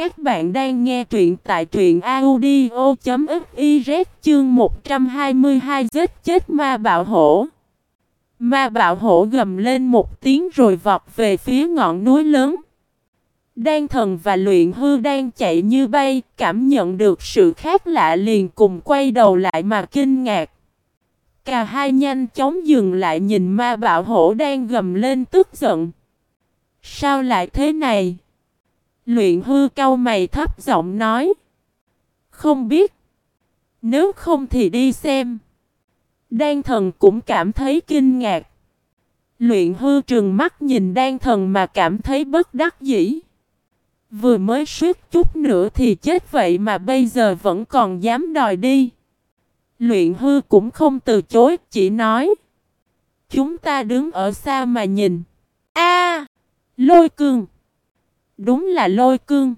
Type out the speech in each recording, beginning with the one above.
Các bạn đang nghe truyện tại truyện audio.fiz chương 122 giết chết ma bạo hổ. Ma bạo hổ gầm lên một tiếng rồi vọt về phía ngọn núi lớn. Đan thần và luyện hư đang chạy như bay, cảm nhận được sự khác lạ liền cùng quay đầu lại mà kinh ngạc. Cả hai nhanh chóng dừng lại nhìn ma bạo hổ đang gầm lên tức giận. Sao lại thế này? Luyện hư cau mày thấp giọng nói. Không biết. Nếu không thì đi xem. Đan thần cũng cảm thấy kinh ngạc. Luyện hư trừng mắt nhìn đan thần mà cảm thấy bất đắc dĩ. Vừa mới suýt chút nữa thì chết vậy mà bây giờ vẫn còn dám đòi đi. Luyện hư cũng không từ chối, chỉ nói. Chúng ta đứng ở xa mà nhìn. A, Lôi cường. Đúng là lôi cương!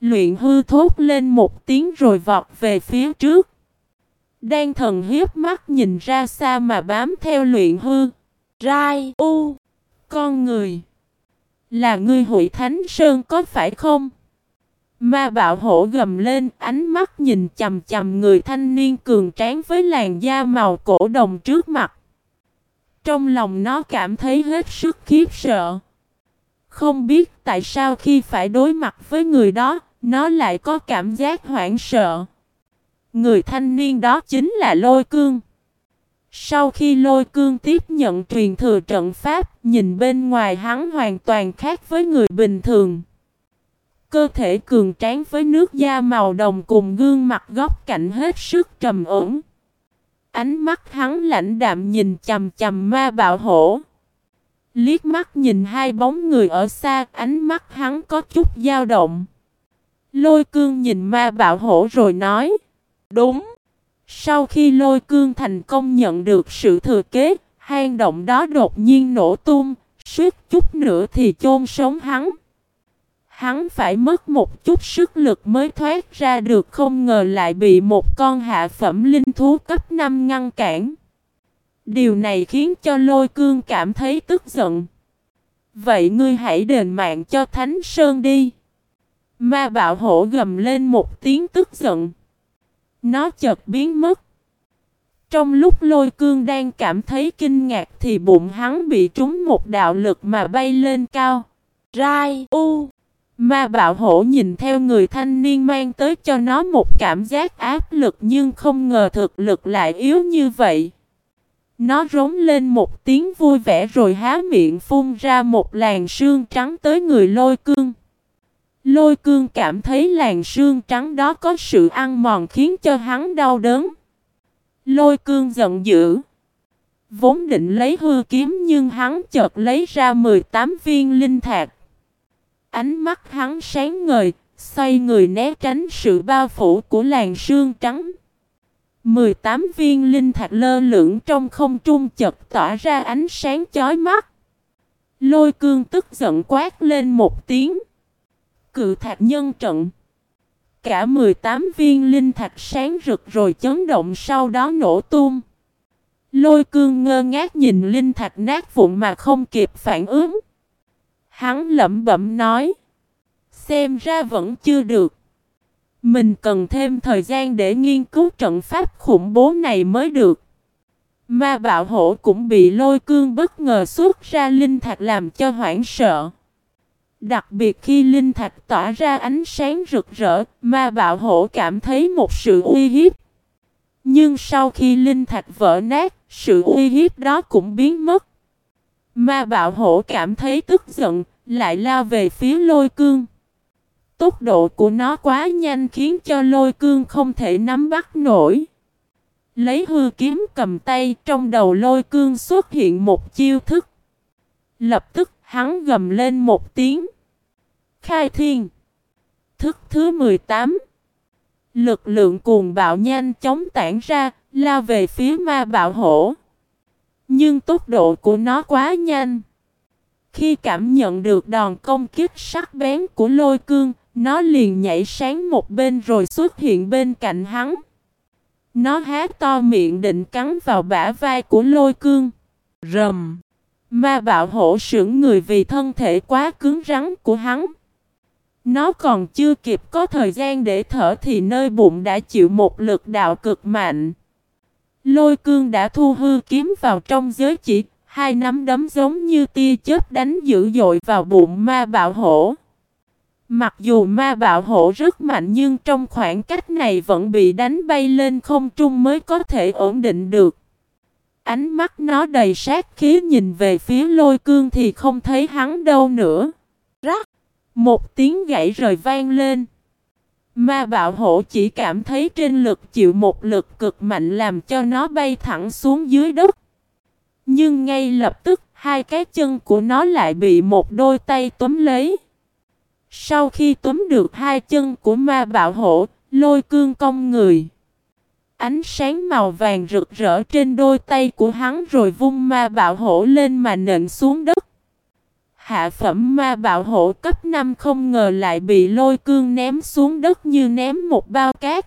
Luyện hư thốt lên một tiếng rồi vọt về phía trước. Đan thần hiếp mắt nhìn ra xa mà bám theo luyện hư. Rai U! Con người! Là ngươi hội thánh sơn có phải không? Ma bạo hổ gầm lên, ánh mắt nhìn chầm chầm người thanh niên cường tráng với làn da màu cổ đồng trước mặt. Trong lòng nó cảm thấy hết sức khiếp sợ. Không biết tại sao khi phải đối mặt với người đó, nó lại có cảm giác hoảng sợ. Người thanh niên đó chính là Lôi Cương. Sau khi Lôi Cương tiếp nhận truyền thừa trận pháp, nhìn bên ngoài hắn hoàn toàn khác với người bình thường. Cơ thể cường tráng với nước da màu đồng cùng gương mặt góc cạnh hết sức trầm ổn. Ánh mắt hắn lạnh đạm nhìn chầm chầm ma bạo hổ. Liếc mắt nhìn hai bóng người ở xa, ánh mắt hắn có chút dao động. Lôi cương nhìn ma bạo hổ rồi nói. Đúng. Sau khi lôi cương thành công nhận được sự thừa kế, hang động đó đột nhiên nổ tung, suýt chút nữa thì chôn sống hắn. Hắn phải mất một chút sức lực mới thoát ra được không ngờ lại bị một con hạ phẩm linh thú cấp 5 ngăn cản. Điều này khiến cho lôi cương cảm thấy tức giận. Vậy ngươi hãy đền mạng cho Thánh Sơn đi. Ma bạo hổ gầm lên một tiếng tức giận. Nó chợt biến mất. Trong lúc lôi cương đang cảm thấy kinh ngạc thì bụng hắn bị trúng một đạo lực mà bay lên cao. Rai U Ma bạo hổ nhìn theo người thanh niên mang tới cho nó một cảm giác áp lực nhưng không ngờ thực lực lại yếu như vậy. Nó rống lên một tiếng vui vẻ rồi há miệng phun ra một làn sương trắng tới người lôi cương. Lôi cương cảm thấy làn sương trắng đó có sự ăn mòn khiến cho hắn đau đớn. Lôi cương giận dữ. Vốn định lấy hư kiếm nhưng hắn chợt lấy ra 18 viên linh thạch. Ánh mắt hắn sáng ngời, xoay người né tránh sự bao phủ của làn sương trắng. 18 viên linh thạch lơ lửng trong không trung chật tỏa ra ánh sáng chói mắt. Lôi cương tức giận quát lên một tiếng. Cự thạch nhân trận. Cả 18 viên linh thạch sáng rực rồi chấn động sau đó nổ tung. Lôi cương ngơ ngác nhìn linh thạch nát vụn mà không kịp phản ứng. Hắn lẩm bẩm nói. Xem ra vẫn chưa được. Mình cần thêm thời gian để nghiên cứu trận pháp khủng bố này mới được. Ma bạo hổ cũng bị lôi cương bất ngờ xuất ra linh thạch làm cho hoảng sợ. Đặc biệt khi linh thạch tỏa ra ánh sáng rực rỡ, ma bạo hổ cảm thấy một sự uy hiếp. Nhưng sau khi linh thạch vỡ nát, sự uy hiếp đó cũng biến mất. Ma bạo hổ cảm thấy tức giận, lại lao về phía lôi cương. Tốc độ của nó quá nhanh khiến cho lôi cương không thể nắm bắt nổi. Lấy hư kiếm cầm tay trong đầu lôi cương xuất hiện một chiêu thức. Lập tức hắn gầm lên một tiếng. Khai thiên. Thức thứ 18. Lực lượng cuồng bạo nhanh chóng tản ra, lao về phía ma bạo hổ. Nhưng tốc độ của nó quá nhanh. Khi cảm nhận được đòn công kích sắc bén của lôi cương, nó liền nhảy sáng một bên rồi xuất hiện bên cạnh hắn. Nó há to miệng định cắn vào bả vai của lôi cương. Rầm. Ma bạo hổ sững người vì thân thể quá cứng rắn của hắn. Nó còn chưa kịp có thời gian để thở thì nơi bụng đã chịu một lực đạo cực mạnh. Lôi cương đã thu hư kiếm vào trong giới chỉ, hai nắm đấm giống như tia chớp đánh dữ dội vào bụng ma bạo hổ. Mặc dù ma bạo hổ rất mạnh nhưng trong khoảng cách này vẫn bị đánh bay lên không trung mới có thể ổn định được. Ánh mắt nó đầy sát khí nhìn về phía lôi cương thì không thấy hắn đâu nữa. Rắc! Một tiếng gãy rời vang lên. Ma bạo hổ chỉ cảm thấy trên lực chịu một lực cực mạnh làm cho nó bay thẳng xuống dưới đất. Nhưng ngay lập tức, hai cái chân của nó lại bị một đôi tay túm lấy. Sau khi túm được hai chân của ma bạo hổ, lôi cương cong người. Ánh sáng màu vàng rực rỡ trên đôi tay của hắn rồi vung ma bạo hổ lên mà nện xuống đất. Hạ phẩm ma bạo hổ cấp 5 không ngờ lại bị lôi cương ném xuống đất như ném một bao cát.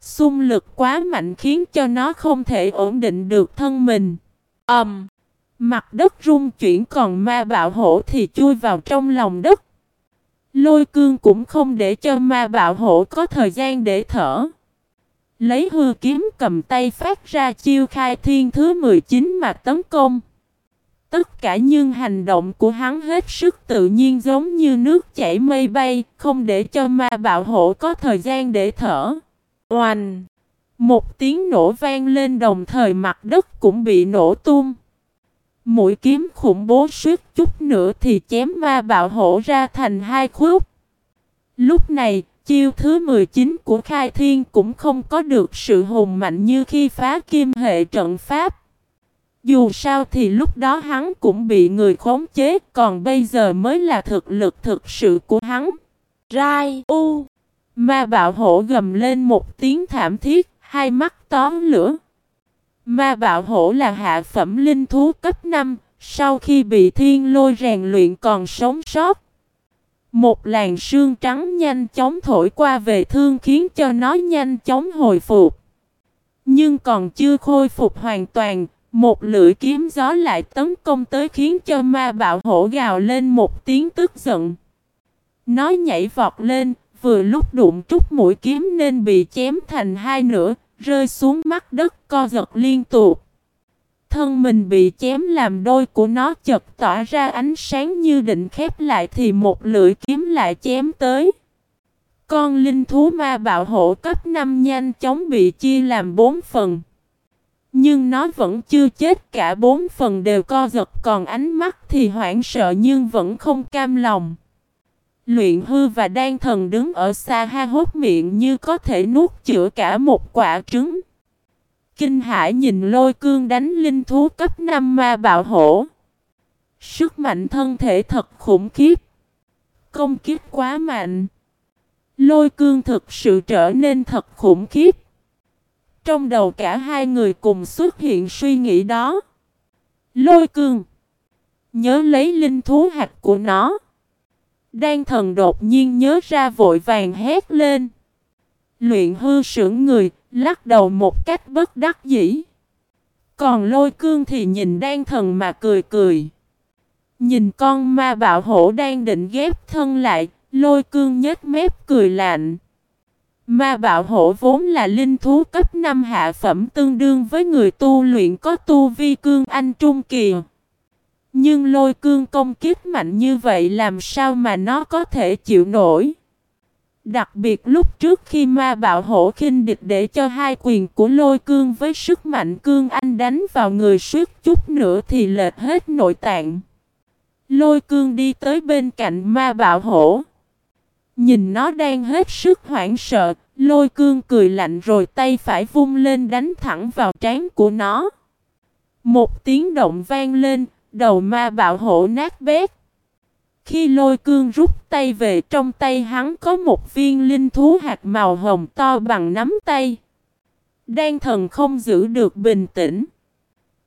Xung lực quá mạnh khiến cho nó không thể ổn định được thân mình. ầm, um, Mặt đất rung chuyển còn ma bạo hổ thì chui vào trong lòng đất. Lôi cương cũng không để cho ma bạo hổ có thời gian để thở. Lấy hư kiếm cầm tay phát ra chiêu khai thiên thứ 19 mà tấn công. Tất cả những hành động của hắn hết sức tự nhiên giống như nước chảy mây bay, không để cho ma bạo hổ có thời gian để thở. Oanh! Một tiếng nổ vang lên đồng thời mặt đất cũng bị nổ tung. Mũi kiếm khủng bố suýt chút nữa thì chém ma bạo hổ ra thành hai khúc. Lúc này, chiêu thứ 19 của Khai Thiên cũng không có được sự hùng mạnh như khi phá kim hệ trận pháp. Dù sao thì lúc đó hắn cũng bị người khống chế, còn bây giờ mới là thực lực thực sự của hắn. Rai U Ma bạo hổ gầm lên một tiếng thảm thiết, hai mắt tóm lửa. Ma bạo hổ là hạ phẩm linh thú cấp 5, sau khi bị thiên lôi rèn luyện còn sống sót. Một làn sương trắng nhanh chóng thổi qua về thương khiến cho nó nhanh chóng hồi phục. Nhưng còn chưa khôi phục hoàn toàn, một lưỡi kiếm gió lại tấn công tới khiến cho ma bạo hổ gào lên một tiếng tức giận. Nó nhảy vọt lên, vừa lúc đụng trúc mũi kiếm nên bị chém thành hai nửa, rơi xuống mắt đất co giật liên tục. Thân mình bị chém làm đôi của nó chật tỏa ra ánh sáng như định khép lại thì một lưỡi kiếm lại chém tới. Con linh thú ma bạo hộ cấp 5 nhanh chóng bị chia làm bốn phần. Nhưng nó vẫn chưa chết, cả bốn phần đều co giật, còn ánh mắt thì hoảng sợ nhưng vẫn không cam lòng. Luyện hư và đan thần đứng ở xa ha hốt miệng như có thể nuốt chữa cả một quả trứng. Kinh hải nhìn lôi cương đánh linh thú cấp 5 ma bạo hổ. Sức mạnh thân thể thật khủng khiếp. Công kiếp quá mạnh. Lôi cương thực sự trở nên thật khủng khiếp. Trong đầu cả hai người cùng xuất hiện suy nghĩ đó. Lôi cương. Nhớ lấy linh thú hạt của nó. Đan thần đột nhiên nhớ ra vội vàng hét lên. Luyện hư sững người, lắc đầu một cách bất đắc dĩ. Còn lôi cương thì nhìn đan thần mà cười cười. Nhìn con ma bạo hổ đang định ghép thân lại, lôi cương nhếch mép cười lạnh. Ma bạo hổ vốn là linh thú cấp 5 hạ phẩm tương đương với người tu luyện có tu vi cương anh trung kỳ. Nhưng lôi cương công kiếp mạnh như vậy làm sao mà nó có thể chịu nổi. Đặc biệt lúc trước khi ma bạo hổ khinh địch để cho hai quyền của lôi cương với sức mạnh cương anh đánh vào người suốt chút nữa thì lệch hết nội tạng. Lôi cương đi tới bên cạnh ma bạo hổ. Nhìn nó đang hết sức hoảng sợ, lôi cương cười lạnh rồi tay phải vung lên đánh thẳng vào trán của nó. Một tiếng động vang lên, đầu ma bạo hổ nát bét. Khi lôi cương rút tay về, trong tay hắn có một viên linh thú hạt màu hồng to bằng nắm tay. Đan thần không giữ được bình tĩnh.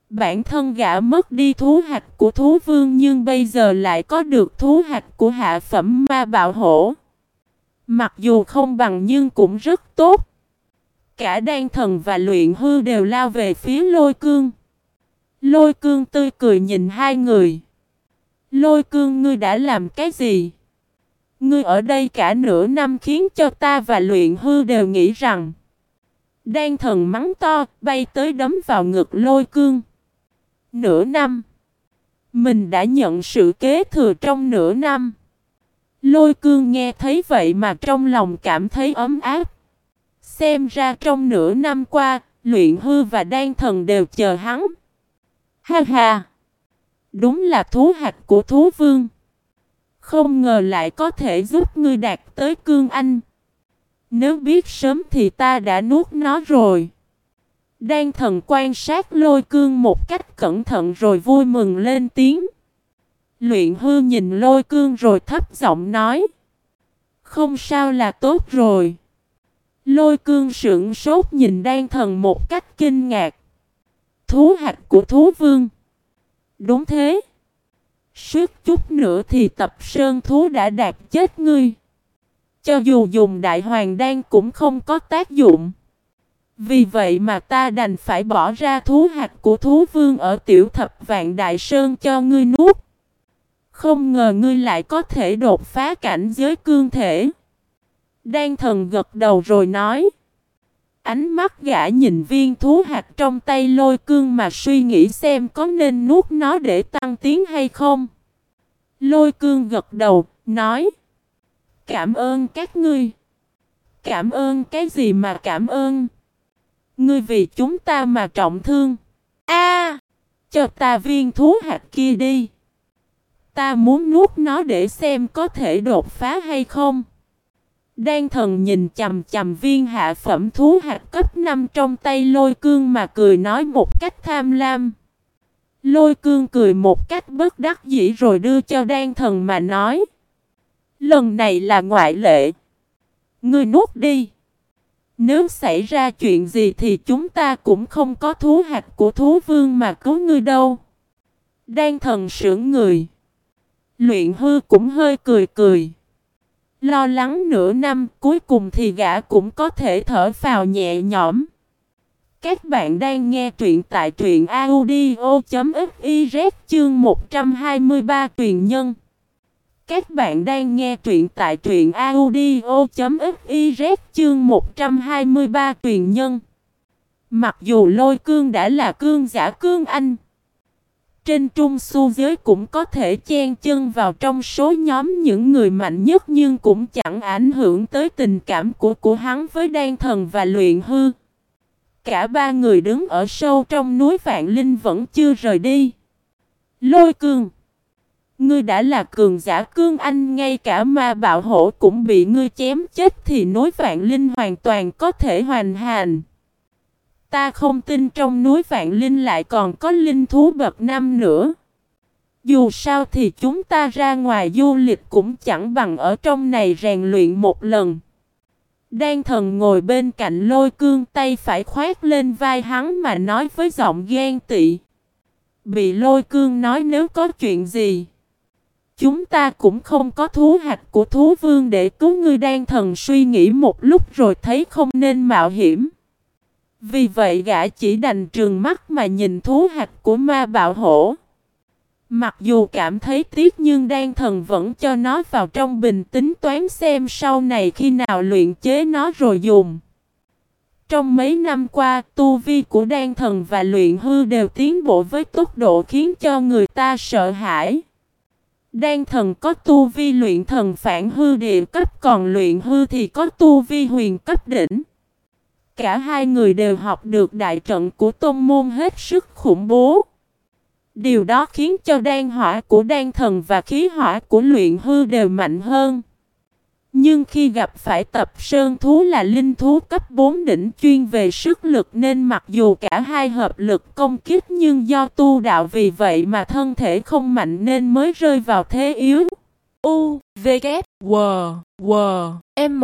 Bản thân gã mất đi thú hạt của thú vương nhưng bây giờ lại có được thú hạt của hạ phẩm ma bạo hổ. Mặc dù không bằng nhưng cũng rất tốt. Cả đan thần và luyện hư đều lao về phía lôi cương. Lôi cương tươi cười nhìn hai người. Lôi cương ngươi đã làm cái gì? Ngươi ở đây cả nửa năm khiến cho ta và luyện hư đều nghĩ rằng Đan thần mắng to, bay tới đấm vào ngực lôi cương. Nửa năm Mình đã nhận sự kế thừa trong nửa năm Lôi cương nghe thấy vậy mà trong lòng cảm thấy ấm áp Xem ra trong nửa năm qua, luyện hư và đan thần đều chờ hắn. Ha ha! Đúng là thú hạt của thú vương. Không ngờ lại có thể giúp ngươi đạt tới cương anh. Nếu biết sớm thì ta đã nuốt nó rồi. Đan thần quan sát lôi cương một cách cẩn thận rồi vui mừng lên tiếng. Luyện hư nhìn lôi cương rồi thấp giọng nói. Không sao là tốt rồi. Lôi cương sững sốt nhìn đan thần một cách kinh ngạc. Thú hạt của thú vương. Đúng thế. Suốt chút nữa thì tập sơn thú đã đạt chết ngươi. Cho dù dùng đại hoàng đan cũng không có tác dụng. Vì vậy mà ta đành phải bỏ ra thú hạt của thú vương ở tiểu thập vạn đại sơn cho ngươi nuốt. Không ngờ ngươi lại có thể đột phá cảnh giới cương thể. Đan thần gật đầu rồi nói. Ánh mắt gã nhìn viên thú hạt trong tay lôi cương mà suy nghĩ xem có nên nuốt nó để tăng tiến hay không. Lôi cương gật đầu, nói. Cảm ơn các ngươi. Cảm ơn cái gì mà cảm ơn? Ngươi vì chúng ta mà trọng thương. A, cho ta viên thú hạt kia đi. Ta muốn nuốt nó để xem có thể đột phá hay không. Đan thần nhìn chầm chầm viên hạ phẩm thú hạt cấp 5 trong tay lôi cương mà cười nói một cách tham lam. Lôi cương cười một cách bất đắc dĩ rồi đưa cho đan thần mà nói. Lần này là ngoại lệ. Ngươi nuốt đi. Nếu xảy ra chuyện gì thì chúng ta cũng không có thú hạt của thú vương mà cứu ngươi đâu. Đan thần sưởng người. Luyện hư cũng hơi cười cười. Lo lắng nửa năm, cuối cùng thì gã cũng có thể thở phào nhẹ nhõm. Các bạn đang nghe truyện tại truyện audio.fiz chương 123 truyền nhân. Các bạn đang nghe truyện tại truyện audio.fiz chương 123 truyền nhân. Mặc dù lôi cương đã là cương giả cương anh. Trên trung su giới cũng có thể chen chân vào trong số nhóm những người mạnh nhất nhưng cũng chẳng ảnh hưởng tới tình cảm của của hắn với đan thần và luyện hư. Cả ba người đứng ở sâu trong núi Vạn Linh vẫn chưa rời đi. Lôi cương. Ngươi đã là cường giả cương anh, ngay cả ma bạo hổ cũng bị ngươi chém chết thì núi Vạn Linh hoàn toàn có thể hoàn hành. Ta không tin trong núi Vạn Linh lại còn có linh thú bậc năm nữa. Dù sao thì chúng ta ra ngoài du lịch cũng chẳng bằng ở trong này rèn luyện một lần. Đan thần ngồi bên cạnh lôi cương tay phải khoét lên vai hắn mà nói với giọng ghen tị. Bị lôi cương nói nếu có chuyện gì. Chúng ta cũng không có thú hạt của thú vương để cứu ngươi đan thần suy nghĩ một lúc rồi thấy không nên mạo hiểm. Vì vậy gã chỉ đành trường mắt mà nhìn thú hạt của ma bạo hổ. Mặc dù cảm thấy tiếc nhưng đan thần vẫn cho nó vào trong bình tính toán xem sau này khi nào luyện chế nó rồi dùng. Trong mấy năm qua, tu vi của đan thần và luyện hư đều tiến bộ với tốc độ khiến cho người ta sợ hãi. Đan thần có tu vi luyện thần phản hư địa cấp còn luyện hư thì có tu vi huyền cấp đỉnh. Cả hai người đều học được đại trận của tôn môn hết sức khủng bố. Điều đó khiến cho đan hỏa của đan thần và khí hỏa của luyện hư đều mạnh hơn. Nhưng khi gặp phải tập sơn thú là linh thú cấp 4 đỉnh chuyên về sức lực nên mặc dù cả hai hợp lực công kích nhưng do tu đạo vì vậy mà thân thể không mạnh nên mới rơi vào thế yếu. U, V, K, W, W, M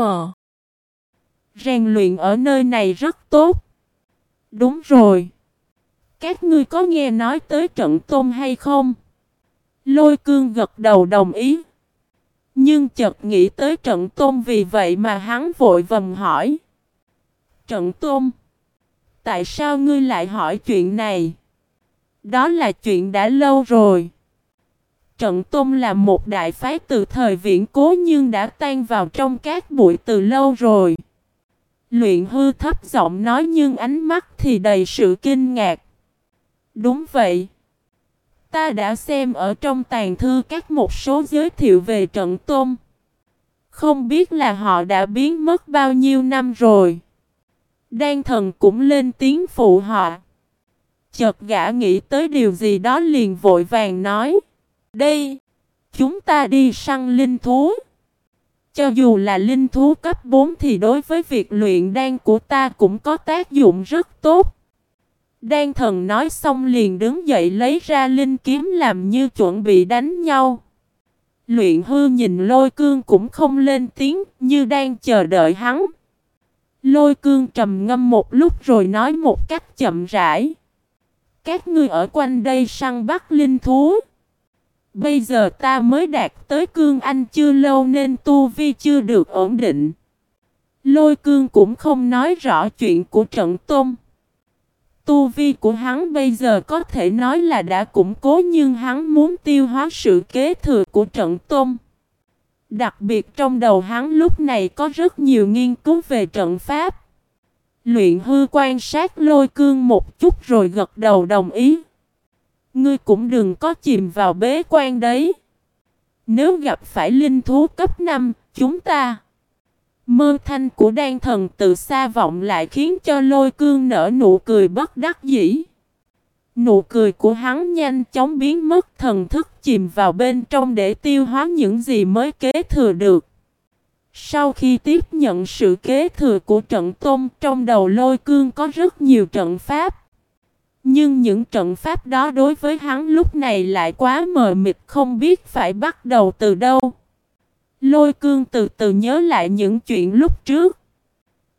Rèn luyện ở nơi này rất tốt. Đúng rồi. Các ngươi có nghe nói tới trận tôm hay không? Lôi cương gật đầu đồng ý. Nhưng chợt nghĩ tới trận tôm vì vậy mà hắn vội vầm hỏi. Trận tôm. Tại sao ngươi lại hỏi chuyện này? Đó là chuyện đã lâu rồi. trận tôn là một đại phái từ thời viễn cố nhưng đã tan vào trong các bụi từ lâu rồi. Luyện hư thấp giọng nói nhưng ánh mắt thì đầy sự kinh ngạc. Đúng vậy. Ta đã xem ở trong tàn thư các một số giới thiệu về trận tôm. Không biết là họ đã biến mất bao nhiêu năm rồi. Đan thần cũng lên tiếng phụ họ. Chợt gã nghĩ tới điều gì đó liền vội vàng nói. Đây, chúng ta đi săn linh thú. Cho dù là linh thú cấp 4 thì đối với việc luyện đan của ta cũng có tác dụng rất tốt. Đan thần nói xong liền đứng dậy lấy ra linh kiếm làm như chuẩn bị đánh nhau. Luyện hư nhìn lôi cương cũng không lên tiếng, như đang chờ đợi hắn. Lôi cương trầm ngâm một lúc rồi nói một cách chậm rãi. Các ngươi ở quanh đây săn bắt linh thú. Bây giờ ta mới đạt tới cương anh chưa lâu nên tu vi chưa được ổn định. Lôi cương cũng không nói rõ chuyện của trận tôn. Tu vi của hắn bây giờ có thể nói là đã củng cố nhưng hắn muốn tiêu hóa sự kế thừa của trận tôn. Đặc biệt trong đầu hắn lúc này có rất nhiều nghiên cứu về trận pháp. Luyện hư quan sát lôi cương một chút rồi gật đầu đồng ý. Ngươi cũng đừng có chìm vào bế quan đấy. Nếu gặp phải linh thú cấp 5, chúng ta... Mơ thanh của đan thần từ xa vọng lại khiến cho lôi cương nở nụ cười bất đắc dĩ. Nụ cười của hắn nhanh chóng biến mất thần thức chìm vào bên trong để tiêu hóa những gì mới kế thừa được. Sau khi tiếp nhận sự kế thừa của trận tôn trong đầu lôi cương có rất nhiều trận pháp. Nhưng những trận pháp đó đối với hắn lúc này lại quá mờ mịt không biết phải bắt đầu từ đâu. Lôi cương từ từ nhớ lại những chuyện lúc trước.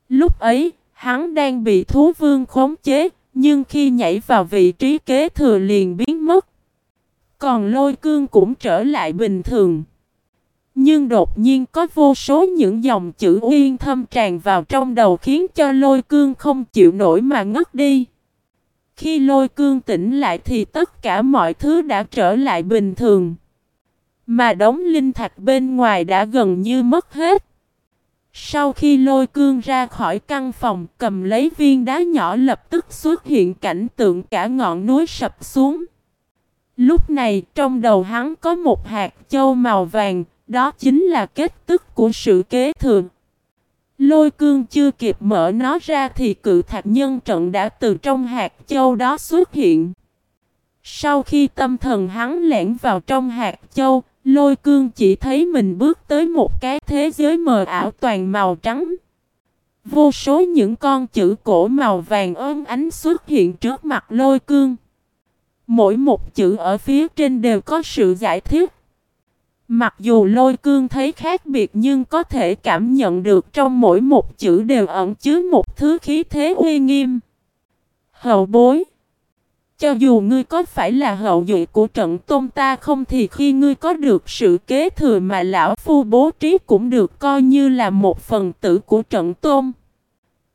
Lúc ấy, hắn đang bị thú vương khống chế, nhưng khi nhảy vào vị trí kế thừa liền biến mất. Còn lôi cương cũng trở lại bình thường. Nhưng đột nhiên có vô số những dòng chữ uyên thâm tràn vào trong đầu khiến cho lôi cương không chịu nổi mà ngất đi. Khi lôi cương tỉnh lại thì tất cả mọi thứ đã trở lại bình thường. Mà đống linh thạch bên ngoài đã gần như mất hết. Sau khi lôi cương ra khỏi căn phòng cầm lấy viên đá nhỏ lập tức xuất hiện cảnh tượng cả ngọn núi sập xuống. Lúc này trong đầu hắn có một hạt châu màu vàng, đó chính là kết tức của sự kế thừa. Lôi cương chưa kịp mở nó ra thì cự thạch nhân trận đã từ trong hạt châu đó xuất hiện. Sau khi tâm thần hắn lẻn vào trong hạt châu, lôi cương chỉ thấy mình bước tới một cái thế giới mờ ảo toàn màu trắng. Vô số những con chữ cổ màu vàng ơn ánh xuất hiện trước mặt lôi cương. Mỗi một chữ ở phía trên đều có sự giải thích. Mặc dù lôi cương thấy khác biệt nhưng có thể cảm nhận được trong mỗi một chữ đều ẩn chứa một thứ khí thế uy nghiêm. Hậu bối, Cho dù ngươi có phải là hậu duệ của trận tôn ta không thì khi ngươi có được sự kế thừa mà lão phu bố trí cũng được coi như là một phần tử của trận tôn.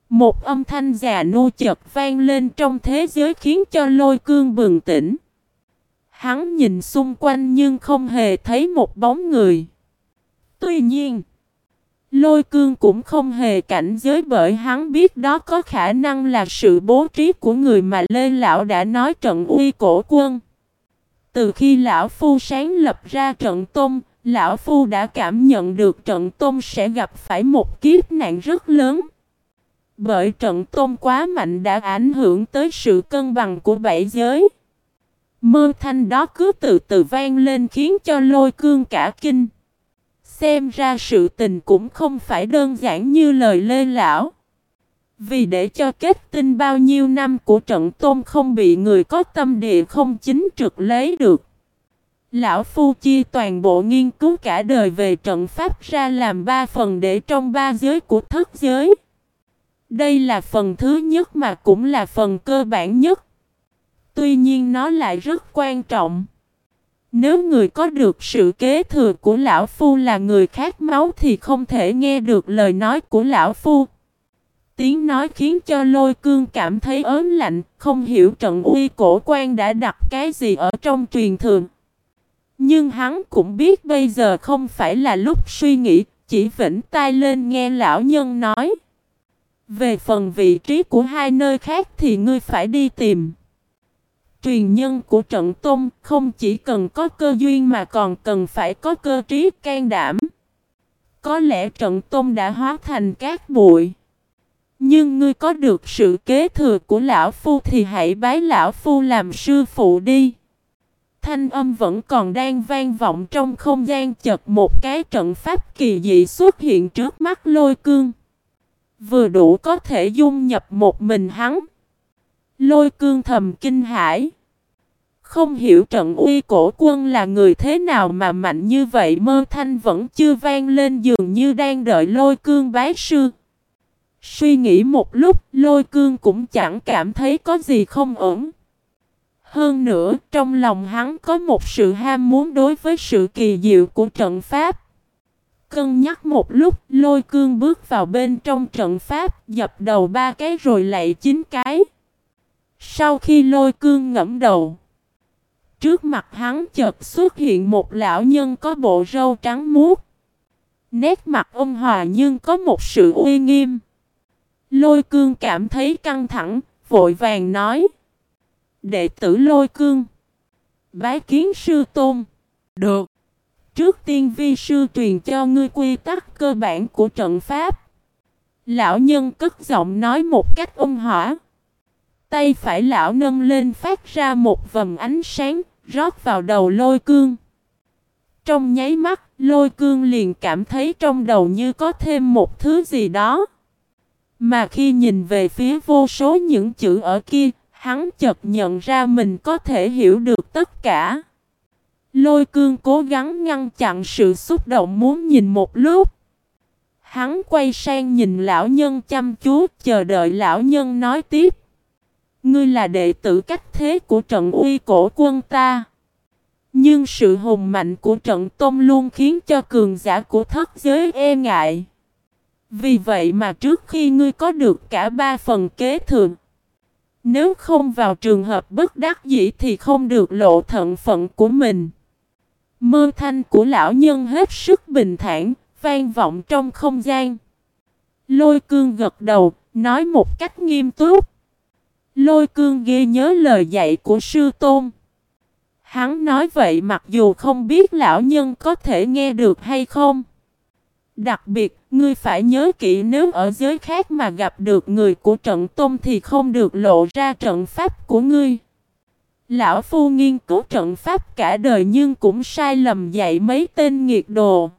Một âm thanh già nô chợt vang lên trong thế giới khiến cho lôi cương bừng tỉnh. Hắn nhìn xung quanh nhưng không hề thấy một bóng người. Tuy nhiên, lôi cương cũng không hề cảnh giới bởi hắn biết đó có khả năng là sự bố trí của người mà Lê Lão đã nói trận uy cổ quân. Từ khi Lão Phu sáng lập ra trận tôm, Lão Phu đã cảm nhận được trận tôm sẽ gặp phải một kiếp nạn rất lớn. Bởi trận tôm quá mạnh đã ảnh hưởng tới sự cân bằng của bảy giới. Mơ thanh đó cứ từ từ vang lên khiến cho lôi cương cả kinh. Xem ra sự tình cũng không phải đơn giản như lời lê lão. Vì để cho kết tinh bao nhiêu năm của trận tôn không bị người có tâm địa không chính trực lấy được. Lão Phu chia toàn bộ nghiên cứu cả đời về trận pháp ra làm ba phần để trong ba giới của thất giới. Đây là phần thứ nhất mà cũng là phần cơ bản nhất. Tuy nhiên nó lại rất quan trọng. Nếu người có được sự kế thừa của lão phu là người khác máu thì không thể nghe được lời nói của lão phu. Tiếng nói khiến cho lôi cương cảm thấy ớn lạnh, không hiểu trận uy cổ quan đã đặt cái gì ở trong truyền thường. Nhưng hắn cũng biết bây giờ không phải là lúc suy nghĩ, chỉ vĩnh tai lên nghe lão nhân nói. Về phần vị trí của hai nơi khác thì ngươi phải đi tìm. Truyền nhân của trận tôn không chỉ cần có cơ duyên mà còn cần phải có cơ trí, can đảm. Có lẽ trận tôn đã hóa thành cát bụi. Nhưng ngươi có được sự kế thừa của lão phu thì hãy bái lão phu làm sư phụ đi. Thanh âm vẫn còn đang vang vọng trong không gian chật một cái trận pháp kỳ dị xuất hiện trước mắt lôi cương. Vừa đủ có thể dung nhập một mình hắn. Lôi cương thầm kinh hãi. Không hiểu trận uy cổ quân là người thế nào mà mạnh như vậy, mơ thanh vẫn chưa vang lên, dường như đang đợi lôi cương bái sư. Suy nghĩ một lúc, lôi cương cũng chẳng cảm thấy có gì không ổn. Hơn nữa, trong lòng hắn có một sự ham muốn đối với sự kỳ diệu của trận pháp. Cân nhắc một lúc, lôi cương bước vào bên trong trận pháp, dập đầu ba cái rồi lại chín cái. Sau khi lôi cương ngẫm đầu. Trước mặt hắn chợt xuất hiện một lão nhân có bộ râu trắng muốt. Nét mặt ông hòa nhưng có một sự uy nghiêm. Lôi cương cảm thấy căng thẳng, vội vàng nói. Đệ tử lôi cương. Bái kiến sư tôn. Được. Trước tiên vi sư truyền cho ngươi quy tắc cơ bản của trận pháp. Lão nhân cất giọng nói một cách ôn hỏa. Tay phải lão nâng lên phát ra một vầng ánh sáng, rót vào đầu lôi cương. Trong nháy mắt, lôi cương liền cảm thấy trong đầu như có thêm một thứ gì đó. Mà khi nhìn về phía vô số những chữ ở kia, hắn chợt nhận ra mình có thể hiểu được tất cả. Lôi cương cố gắng ngăn chặn sự xúc động muốn nhìn một lúc. Hắn quay sang nhìn lão nhân chăm chú chờ đợi lão nhân nói tiếp. Ngươi là đệ tử cách thế của trận uy cổ quân ta. Nhưng sự hùng mạnh của trận tôn luôn khiến cho cường giả của thất giới e ngại. Vì vậy mà trước khi ngươi có được cả ba phần kế thừa, nếu không vào trường hợp bất đắc dĩ thì không được lộ thận phận của mình. Mơ thanh của lão nhân hết sức bình thản, vang vọng trong không gian. Lôi cương gật đầu, nói một cách nghiêm túc. Lôi cương ghi nhớ lời dạy của sư tôn. Hắn nói vậy mặc dù không biết lão nhân có thể nghe được hay không. Đặc biệt, ngươi phải nhớ kỹ nếu ở giới khác mà gặp được người của trận tôn thì không được lộ ra trận pháp của ngươi. Lão Phu nghiên cứu trận pháp cả đời nhưng cũng sai lầm dạy mấy tên nghiệt đồ.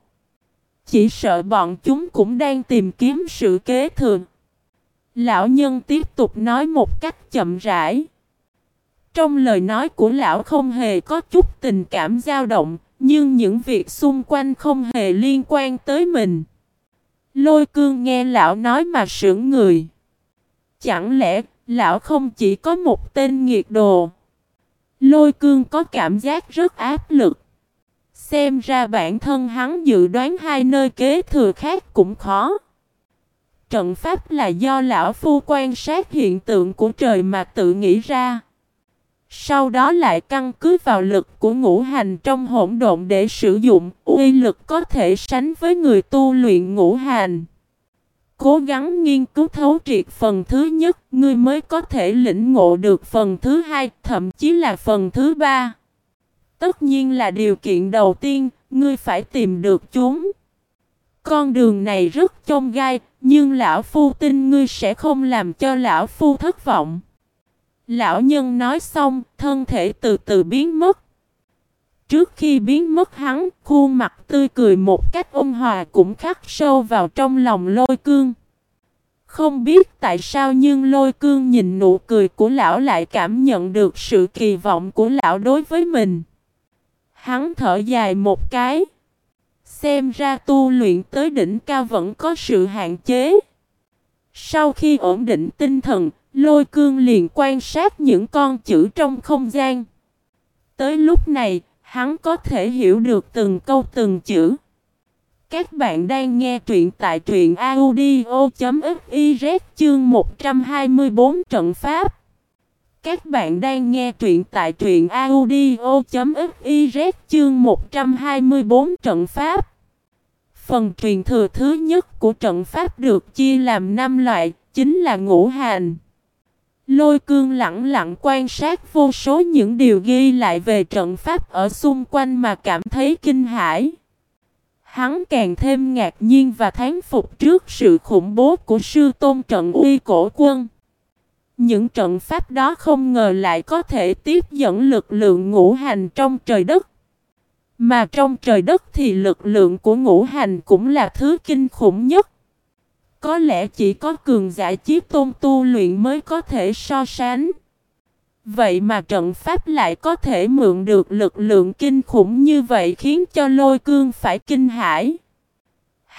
Chỉ sợ bọn chúng cũng đang tìm kiếm sự kế thừa. Lão nhân tiếp tục nói một cách chậm rãi. Trong lời nói của lão không hề có chút tình cảm dao động, nhưng những việc xung quanh không hề liên quan tới mình. Lôi cương nghe lão nói mà sững người. Chẳng lẽ lão không chỉ có một tên nghiệt đồ? Lôi cương có cảm giác rất áp lực. Xem ra bản thân hắn dự đoán hai nơi kế thừa khác cũng khó. Trận pháp là do lão phu quan sát hiện tượng của trời mà tự nghĩ ra. Sau đó lại căn cứ vào lực của ngũ hành trong hỗn độn để sử dụng, uy lực có thể sánh với người tu luyện ngũ hành. Cố gắng nghiên cứu thấu triệt phần thứ nhất, ngươi mới có thể lĩnh ngộ được phần thứ hai, thậm chí là phần thứ ba. Tất nhiên là điều kiện đầu tiên, ngươi phải tìm được chúng. Con đường này rất chông gai, nhưng lão phu tin ngươi sẽ không làm cho lão phu thất vọng. Lão nhân nói xong, thân thể từ từ biến mất. Trước khi biến mất hắn, khuôn mặt tươi cười một cách ôn hòa cũng khắc sâu vào trong lòng lôi cương. Không biết tại sao nhưng lôi cương nhìn nụ cười của lão lại cảm nhận được sự kỳ vọng của lão đối với mình. Hắn thở dài một cái. Xem ra tu luyện tới đỉnh cao vẫn có sự hạn chế. Sau khi ổn định tinh thần, lôi cương liền quan sát những con chữ trong không gian. Tới lúc này, hắn có thể hiểu được từng câu từng chữ. Các bạn đang nghe truyện tại truyện audio.fiz chương 124 trận pháp. Các bạn đang nghe truyện tại truyện audio.fiz chương 124 trận pháp. Phần truyền thừa thứ nhất của trận pháp được chia làm 5 loại, chính là ngũ hành. Lôi cương lặng lặng quan sát vô số những điều ghi lại về trận pháp ở xung quanh mà cảm thấy kinh hãi. Hắn càng thêm ngạc nhiên và thán phục trước sự khủng bố của sư tôn trận uy cổ quân. Những trận pháp đó không ngờ lại có thể tiếp dẫn lực lượng ngũ hành trong trời đất. Mà trong trời đất thì lực lượng của ngũ hành cũng là thứ kinh khủng nhất. Có lẽ chỉ có cường giả chiếc tôn tu luyện mới có thể so sánh. Vậy mà trận pháp lại có thể mượn được lực lượng kinh khủng như vậy khiến cho lôi cương phải kinh hãi.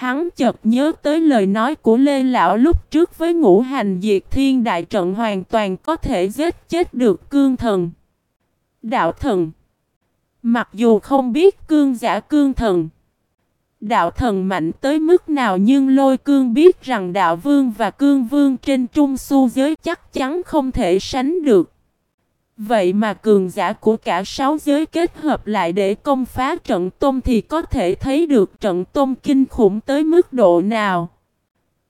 Hắn chợt nhớ tới lời nói của Lê Lão lúc trước với ngũ hành diệt thiên đại trận hoàn toàn có thể giết chết được cương thần. Đạo thần Mặc dù không biết cương giả cương thần Đạo thần mạnh tới mức nào nhưng lôi cương biết rằng đạo vương và cương vương trên trung su giới chắc chắn không thể sánh được. Vậy mà cường giả của cả sáu giới kết hợp lại để công phá trận tôm thì có thể thấy được trận tôm kinh khủng tới mức độ nào.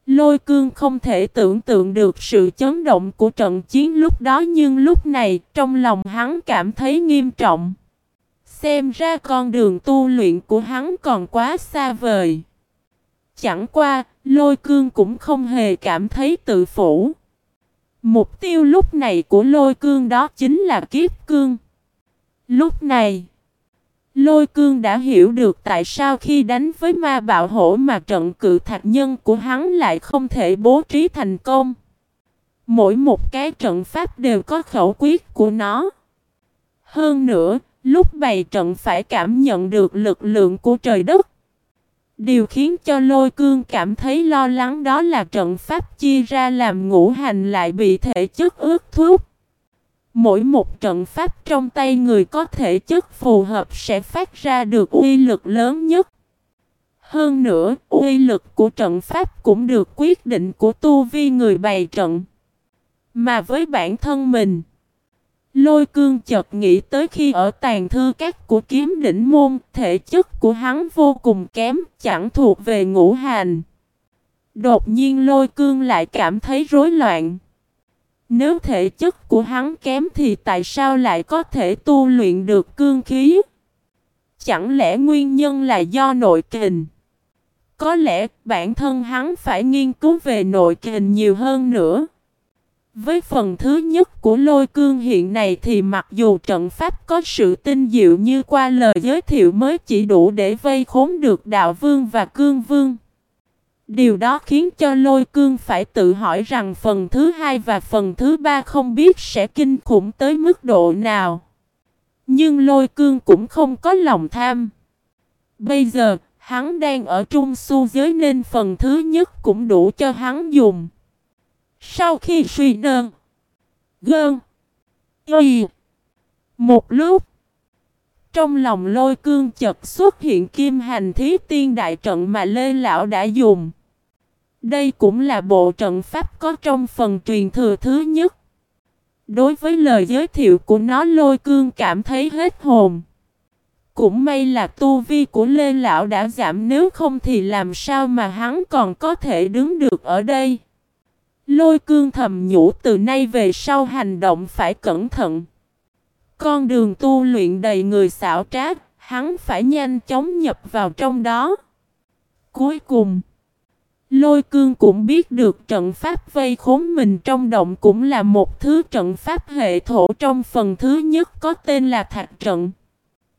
Lôi cương không thể tưởng tượng được sự chấn động của trận chiến lúc đó nhưng lúc này trong lòng hắn cảm thấy nghiêm trọng. Xem ra con đường tu luyện của hắn còn quá xa vời. Chẳng qua, lôi cương cũng không hề cảm thấy tự phủ. Mục tiêu lúc này của lôi cương đó chính là kiếp cương. Lúc này, lôi cương đã hiểu được tại sao khi đánh với ma bạo hổ mà trận cự thạch nhân của hắn lại không thể bố trí thành công. Mỗi một cái trận pháp đều có khẩu quyết của nó. Hơn nữa, lúc bày trận phải cảm nhận được lực lượng của trời đất. Điều khiến cho lôi cương cảm thấy lo lắng đó là trận pháp chia ra làm ngũ hành lại bị thể chất ướt thuốc. Mỗi một trận pháp trong tay người có thể chất phù hợp sẽ phát ra được uy lực lớn nhất. Hơn nữa, uy lực của trận pháp cũng được quyết định của tu vi người bày trận. Mà với bản thân mình, Lôi cương chợt nghĩ tới khi ở tàn thư các của kiếm đỉnh môn, thể chất của hắn vô cùng kém, chẳng thuộc về ngũ hành. Đột nhiên lôi cương lại cảm thấy rối loạn. Nếu thể chất của hắn kém thì tại sao lại có thể tu luyện được cương khí? Chẳng lẽ nguyên nhân là do nội kình? Có lẽ bản thân hắn phải nghiên cứu về nội kình nhiều hơn nữa. Với phần thứ nhất của lôi cương hiện này thì mặc dù trận pháp có sự tinh diệu như qua lời giới thiệu mới chỉ đủ để vây khốn được đạo vương và cương vương. Điều đó khiến cho lôi cương phải tự hỏi rằng phần thứ hai và phần thứ ba không biết sẽ kinh khủng tới mức độ nào. Nhưng lôi cương cũng không có lòng tham. Bây giờ, hắn đang ở trung su giới nên phần thứ nhất cũng đủ cho hắn dùng. Sau khi suy nơn, gơn, y, một lúc, trong lòng lôi cương chật xuất hiện kim hành thí tiên đại trận mà Lê Lão đã dùng. Đây cũng là bộ trận pháp có trong phần truyền thừa thứ nhất. Đối với lời giới thiệu của nó lôi cương cảm thấy hết hồn. Cũng may là tu vi của Lê Lão đã giảm nếu không thì làm sao mà hắn còn có thể đứng được ở đây. Lôi cương thầm nhủ từ nay về sau hành động phải cẩn thận. Con đường tu luyện đầy người xảo trá, hắn phải nhanh chóng nhập vào trong đó. Cuối cùng, lôi cương cũng biết được trận pháp vây khốn mình trong động cũng là một thứ trận pháp hệ thổ trong phần thứ nhất có tên là thạch trận.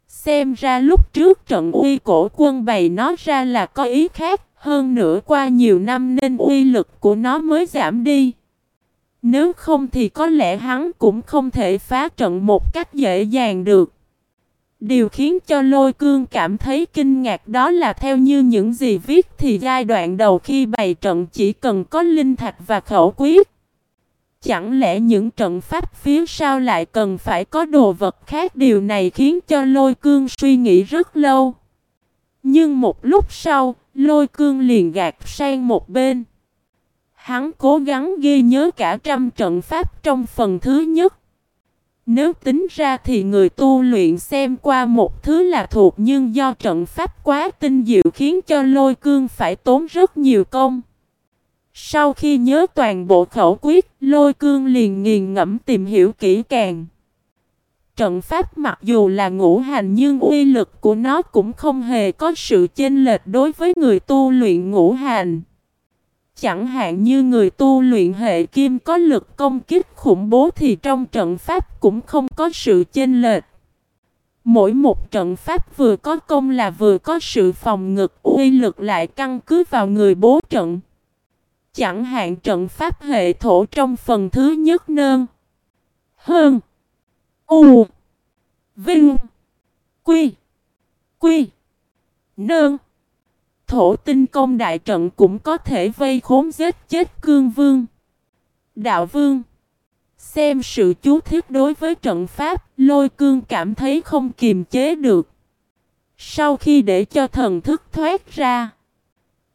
Xem ra lúc trước trận uy cổ quân bày nó ra là có ý khác. Hơn nữa qua nhiều năm nên uy lực của nó mới giảm đi. Nếu không thì có lẽ hắn cũng không thể phá trận một cách dễ dàng được. Điều khiến cho lôi cương cảm thấy kinh ngạc đó là theo như những gì viết thì giai đoạn đầu khi bày trận chỉ cần có linh thạch và khẩu quyết. Chẳng lẽ những trận pháp phía sau lại cần phải có đồ vật khác điều này khiến cho lôi cương suy nghĩ rất lâu. Nhưng một lúc sau, lôi cương liền gạt sang một bên. Hắn cố gắng ghi nhớ cả trăm trận pháp trong phần thứ nhất. Nếu tính ra thì người tu luyện xem qua một thứ là thuộc nhưng do trận pháp quá tinh diệu khiến cho lôi cương phải tốn rất nhiều công. Sau khi nhớ toàn bộ khẩu quyết, lôi cương liền nghiền ngẫm tìm hiểu kỹ càng. Trận pháp mặc dù là ngũ hành nhưng uy lực của nó cũng không hề có sự chênh lệch đối với người tu luyện ngũ hành. Chẳng hạn như người tu luyện hệ kim có lực công kích khủng bố thì trong trận pháp cũng không có sự chênh lệch. Mỗi một trận pháp vừa có công là vừa có sự phòng ngực, uy lực lại căn cứ vào người bố trận. Chẳng hạn trận pháp hệ thổ trong phần thứ nhất nơn. Hơn. U. Vinh. Quy. Quy. nương Thổ tinh công đại trận cũng có thể vây khốn giết chết cương vương. Đạo vương. Xem sự chú thiết đối với trận pháp, lôi cương cảm thấy không kiềm chế được. Sau khi để cho thần thức thoát ra,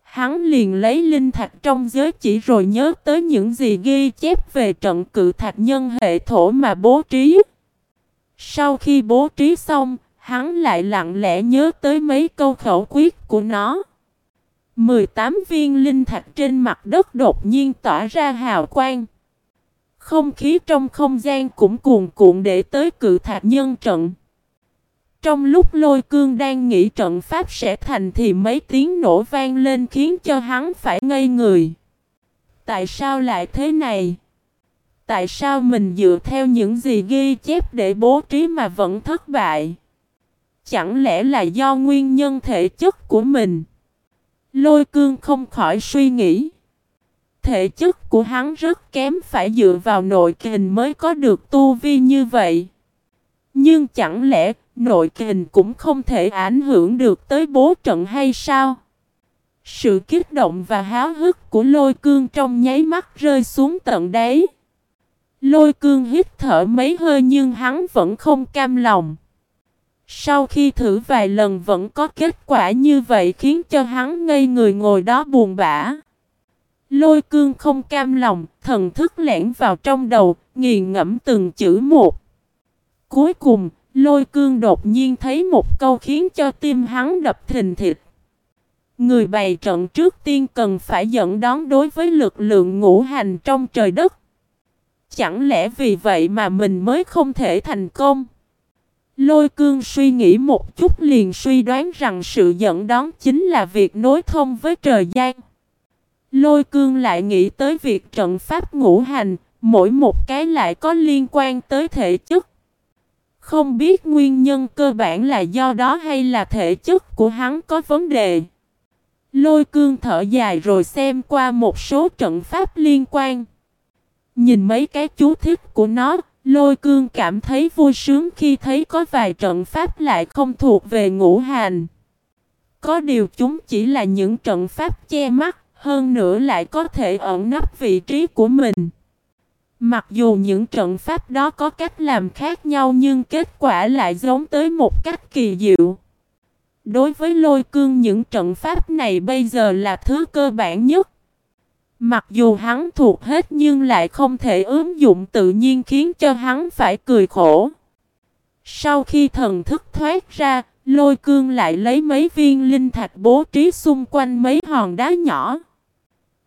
hắn liền lấy linh thạch trong giới chỉ rồi nhớ tới những gì ghi chép về trận cự thạch nhân hệ thổ mà bố trí. Sau khi bố trí xong, hắn lại lặng lẽ nhớ tới mấy câu khẩu quyết của nó. 18 viên linh thạch trên mặt đất đột nhiên tỏa ra hào quang. Không khí trong không gian cũng cuồn cuộn để tới cự thạch nhân trận. Trong lúc lôi cương đang nghĩ trận pháp sẽ thành thì mấy tiếng nổ vang lên khiến cho hắn phải ngây người. Tại sao lại thế này? Tại sao mình dựa theo những gì ghi chép để bố trí mà vẫn thất bại? Chẳng lẽ là do nguyên nhân thể chất của mình? Lôi cương không khỏi suy nghĩ. Thể chất của hắn rất kém phải dựa vào nội kình mới có được tu vi như vậy. Nhưng chẳng lẽ nội kình cũng không thể ảnh hưởng được tới bố trận hay sao? Sự kích động và háo hức của lôi cương trong nháy mắt rơi xuống tận đáy. Lôi cương hít thở mấy hơi nhưng hắn vẫn không cam lòng. Sau khi thử vài lần vẫn có kết quả như vậy khiến cho hắn ngây người ngồi đó buồn bã. Lôi cương không cam lòng, thần thức lẻn vào trong đầu, nghiền ngẫm từng chữ một. Cuối cùng, lôi cương đột nhiên thấy một câu khiến cho tim hắn đập thình thịt. Người bày trận trước tiên cần phải dẫn đón đối với lực lượng ngũ hành trong trời đất. Chẳng lẽ vì vậy mà mình mới không thể thành công? Lôi cương suy nghĩ một chút liền suy đoán rằng sự dẫn đón chính là việc nối thông với trời gian. Lôi cương lại nghĩ tới việc trận pháp ngũ hành, mỗi một cái lại có liên quan tới thể chất. Không biết nguyên nhân cơ bản là do đó hay là thể chất của hắn có vấn đề. Lôi cương thở dài rồi xem qua một số trận pháp liên quan. Nhìn mấy cái chú thích của nó, lôi cương cảm thấy vui sướng khi thấy có vài trận pháp lại không thuộc về ngũ hành. Có điều chúng chỉ là những trận pháp che mắt, hơn nữa lại có thể ẩn nấp vị trí của mình. Mặc dù những trận pháp đó có cách làm khác nhau nhưng kết quả lại giống tới một cách kỳ diệu. Đối với lôi cương những trận pháp này bây giờ là thứ cơ bản nhất. Mặc dù hắn thuộc hết nhưng lại không thể ứng dụng tự nhiên khiến cho hắn phải cười khổ. Sau khi thần thức thoát ra, lôi cương lại lấy mấy viên linh thạch bố trí xung quanh mấy hòn đá nhỏ.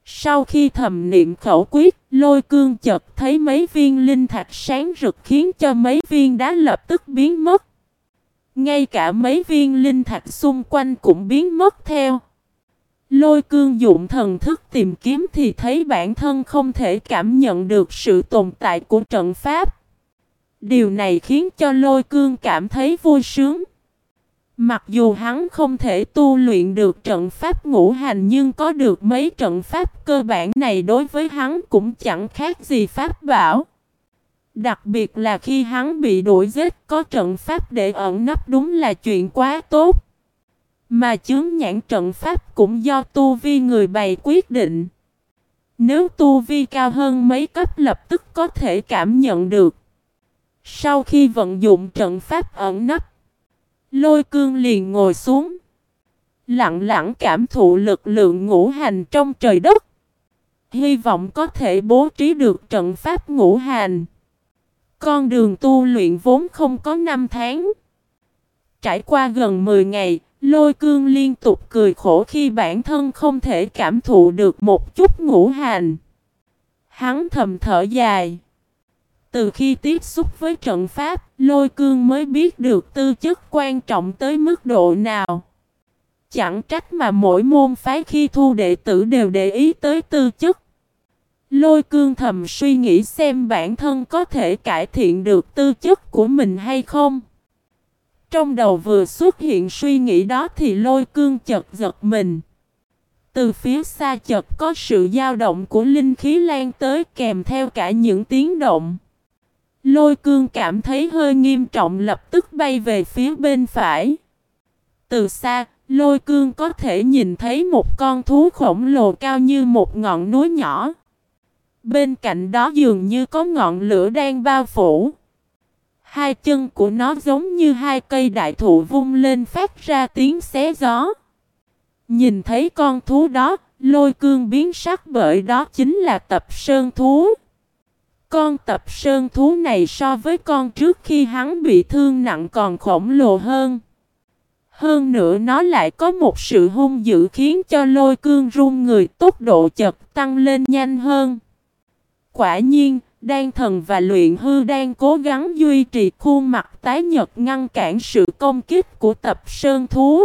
Sau khi thầm niệm khẩu quyết, lôi cương chợt thấy mấy viên linh thạch sáng rực khiến cho mấy viên đá lập tức biến mất. Ngay cả mấy viên linh thạch xung quanh cũng biến mất theo. Lôi cương dụng thần thức tìm kiếm thì thấy bản thân không thể cảm nhận được sự tồn tại của trận pháp. Điều này khiến cho lôi cương cảm thấy vui sướng. Mặc dù hắn không thể tu luyện được trận pháp ngũ hành nhưng có được mấy trận pháp cơ bản này đối với hắn cũng chẳng khác gì pháp bảo. Đặc biệt là khi hắn bị đuổi giết, có trận pháp để ẩn nấp đúng là chuyện quá tốt. Mà chướng nhãn trận pháp cũng do tu vi người bày quyết định. Nếu tu vi cao hơn mấy cấp lập tức có thể cảm nhận được. Sau khi vận dụng trận pháp ẩn nấp, lôi cương liền ngồi xuống. Lặng lặng cảm thụ lực lượng ngũ hành trong trời đất. Hy vọng có thể bố trí được trận pháp ngũ hành. Con đường tu luyện vốn không có năm tháng. Trải qua gần 10 ngày, lôi cương liên tục cười khổ khi bản thân không thể cảm thụ được một chút ngũ hành. Hắn thầm thở dài. Từ khi tiếp xúc với trận pháp, lôi cương mới biết được tư chất quan trọng tới mức độ nào. Chẳng trách mà mỗi môn phái khi thu đệ tử đều để ý tới tư chất. Lôi cương thầm suy nghĩ xem bản thân có thể cải thiện được tư chất của mình hay không. Trong đầu vừa xuất hiện suy nghĩ đó thì lôi cương chật giật mình. Từ phía xa chật có sự dao động của linh khí lan tới kèm theo cả những tiếng động. Lôi cương cảm thấy hơi nghiêm trọng lập tức bay về phía bên phải. Từ xa, lôi cương có thể nhìn thấy một con thú khổng lồ cao như một ngọn núi nhỏ. Bên cạnh đó dường như có ngọn lửa đang bao phủ. Hai chân của nó giống như hai cây đại thụ vung lên phát ra tiếng xé gió. Nhìn thấy con thú đó, lôi cương biến sắc bởi đó chính là tập sơn thú. Con tập sơn thú này so với con trước khi hắn bị thương nặng còn khổng lồ hơn. Hơn nữa nó lại có một sự hung dữ khiến cho lôi cương run người tốc độ chật tăng lên nhanh hơn. Quả nhiên, đan thần và luyện hư đang cố gắng duy trì khuôn mặt tái nhật ngăn cản sự công kích của tập sơn thú.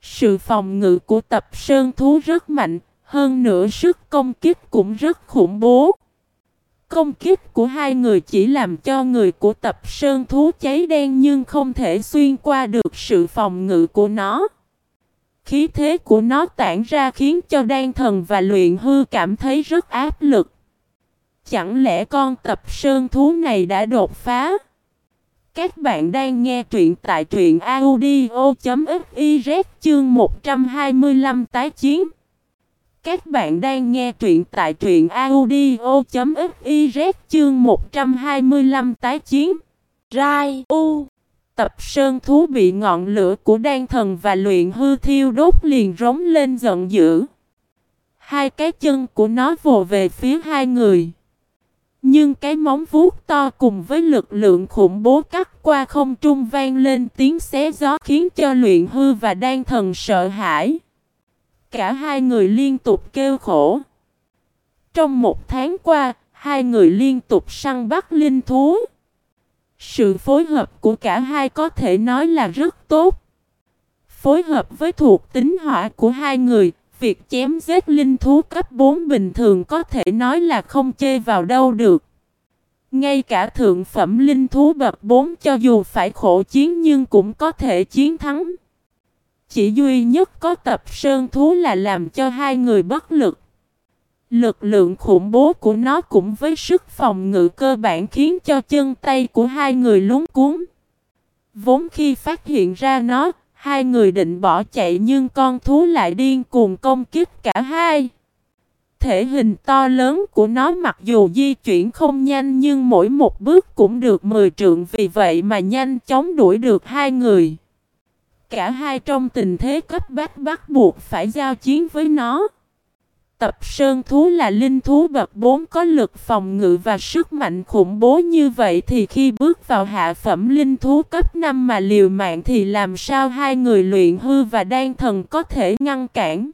Sự phòng ngự của tập sơn thú rất mạnh, hơn nữa sức công kích cũng rất khủng bố. Công kích của hai người chỉ làm cho người của tập sơn thú cháy đen nhưng không thể xuyên qua được sự phòng ngự của nó. Khí thế của nó tản ra khiến cho đan thần và luyện hư cảm thấy rất áp lực. Chẳng lẽ con tập sơn thú này đã đột phá? Các bạn đang nghe truyện tại truyện audio.fiz chương 125 tái chiến. Các bạn đang nghe truyện tại truyện audio.fiz chương 125 tái chiến. Rai U Tập sơn thú bị ngọn lửa của đan thần và luyện hư thiêu đốt liền rống lên giận dữ. Hai cái chân của nó vồ về phía hai người. Nhưng cái móng vuốt to cùng với lực lượng khủng bố cắt qua không trung vang lên tiếng xé gió khiến cho luyện hư và đan thần sợ hãi. Cả hai người liên tục kêu khổ. Trong một tháng qua, hai người liên tục săn bắt linh thú. Sự phối hợp của cả hai có thể nói là rất tốt. Phối hợp với thuộc tính hỏa của hai người, việc chém giết linh thú cấp 4 bình thường có thể nói là không chê vào đâu được. Ngay cả thượng phẩm linh thú bậc 4 cho dù phải khổ chiến nhưng cũng có thể chiến thắng. Chỉ duy nhất có tập sơn thú là làm cho hai người bất lực. Lực lượng khủng bố của nó cũng với sức phòng ngự cơ bản khiến cho chân tay của hai người lúng cuốn. Vốn khi phát hiện ra nó, hai người định bỏ chạy nhưng con thú lại điên cuồng công kích cả hai. Thể hình to lớn của nó mặc dù di chuyển không nhanh nhưng mỗi một bước cũng được 10 trượng, vì vậy mà nhanh chóng đuổi được hai người. Cả hai trong tình thế cấp bách bắt buộc phải giao chiến với nó. Tập sơn thú là linh thú bậc 4 có lực phòng ngự và sức mạnh khủng bố như vậy thì khi bước vào hạ phẩm linh thú cấp 5 mà liều mạng thì làm sao hai người luyện hư và đan thần có thể ngăn cản.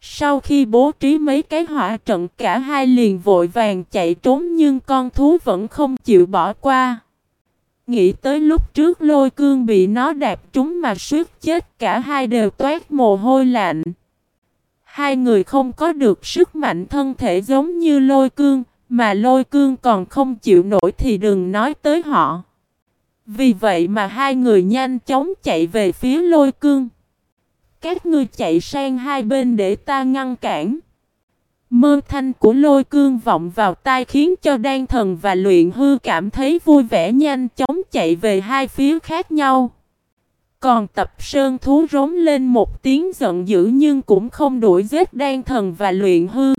Sau khi bố trí mấy cái hỏa trận, cả hai liền vội vàng chạy trốn nhưng con thú vẫn không chịu bỏ qua. Nghĩ tới lúc trước lôi cương bị nó đạp trúng mà suýt chết, cả hai đều toát mồ hôi lạnh. Hai người không có được sức mạnh thân thể giống như lôi cương, mà lôi cương còn không chịu nổi thì đừng nói tới họ. Vì vậy mà hai người nhanh chóng chạy về phía lôi cương. Các ngươi chạy sang hai bên để ta ngăn cản. Mơ thanh của lôi cương vọng vào tai khiến cho đan thần và luyện hư cảm thấy vui vẻ nhanh chóng chạy về hai phía khác nhau. Còn tập sơn thú rống lên một tiếng giận dữ nhưng cũng không đuổi giết đan thần và luyện hư.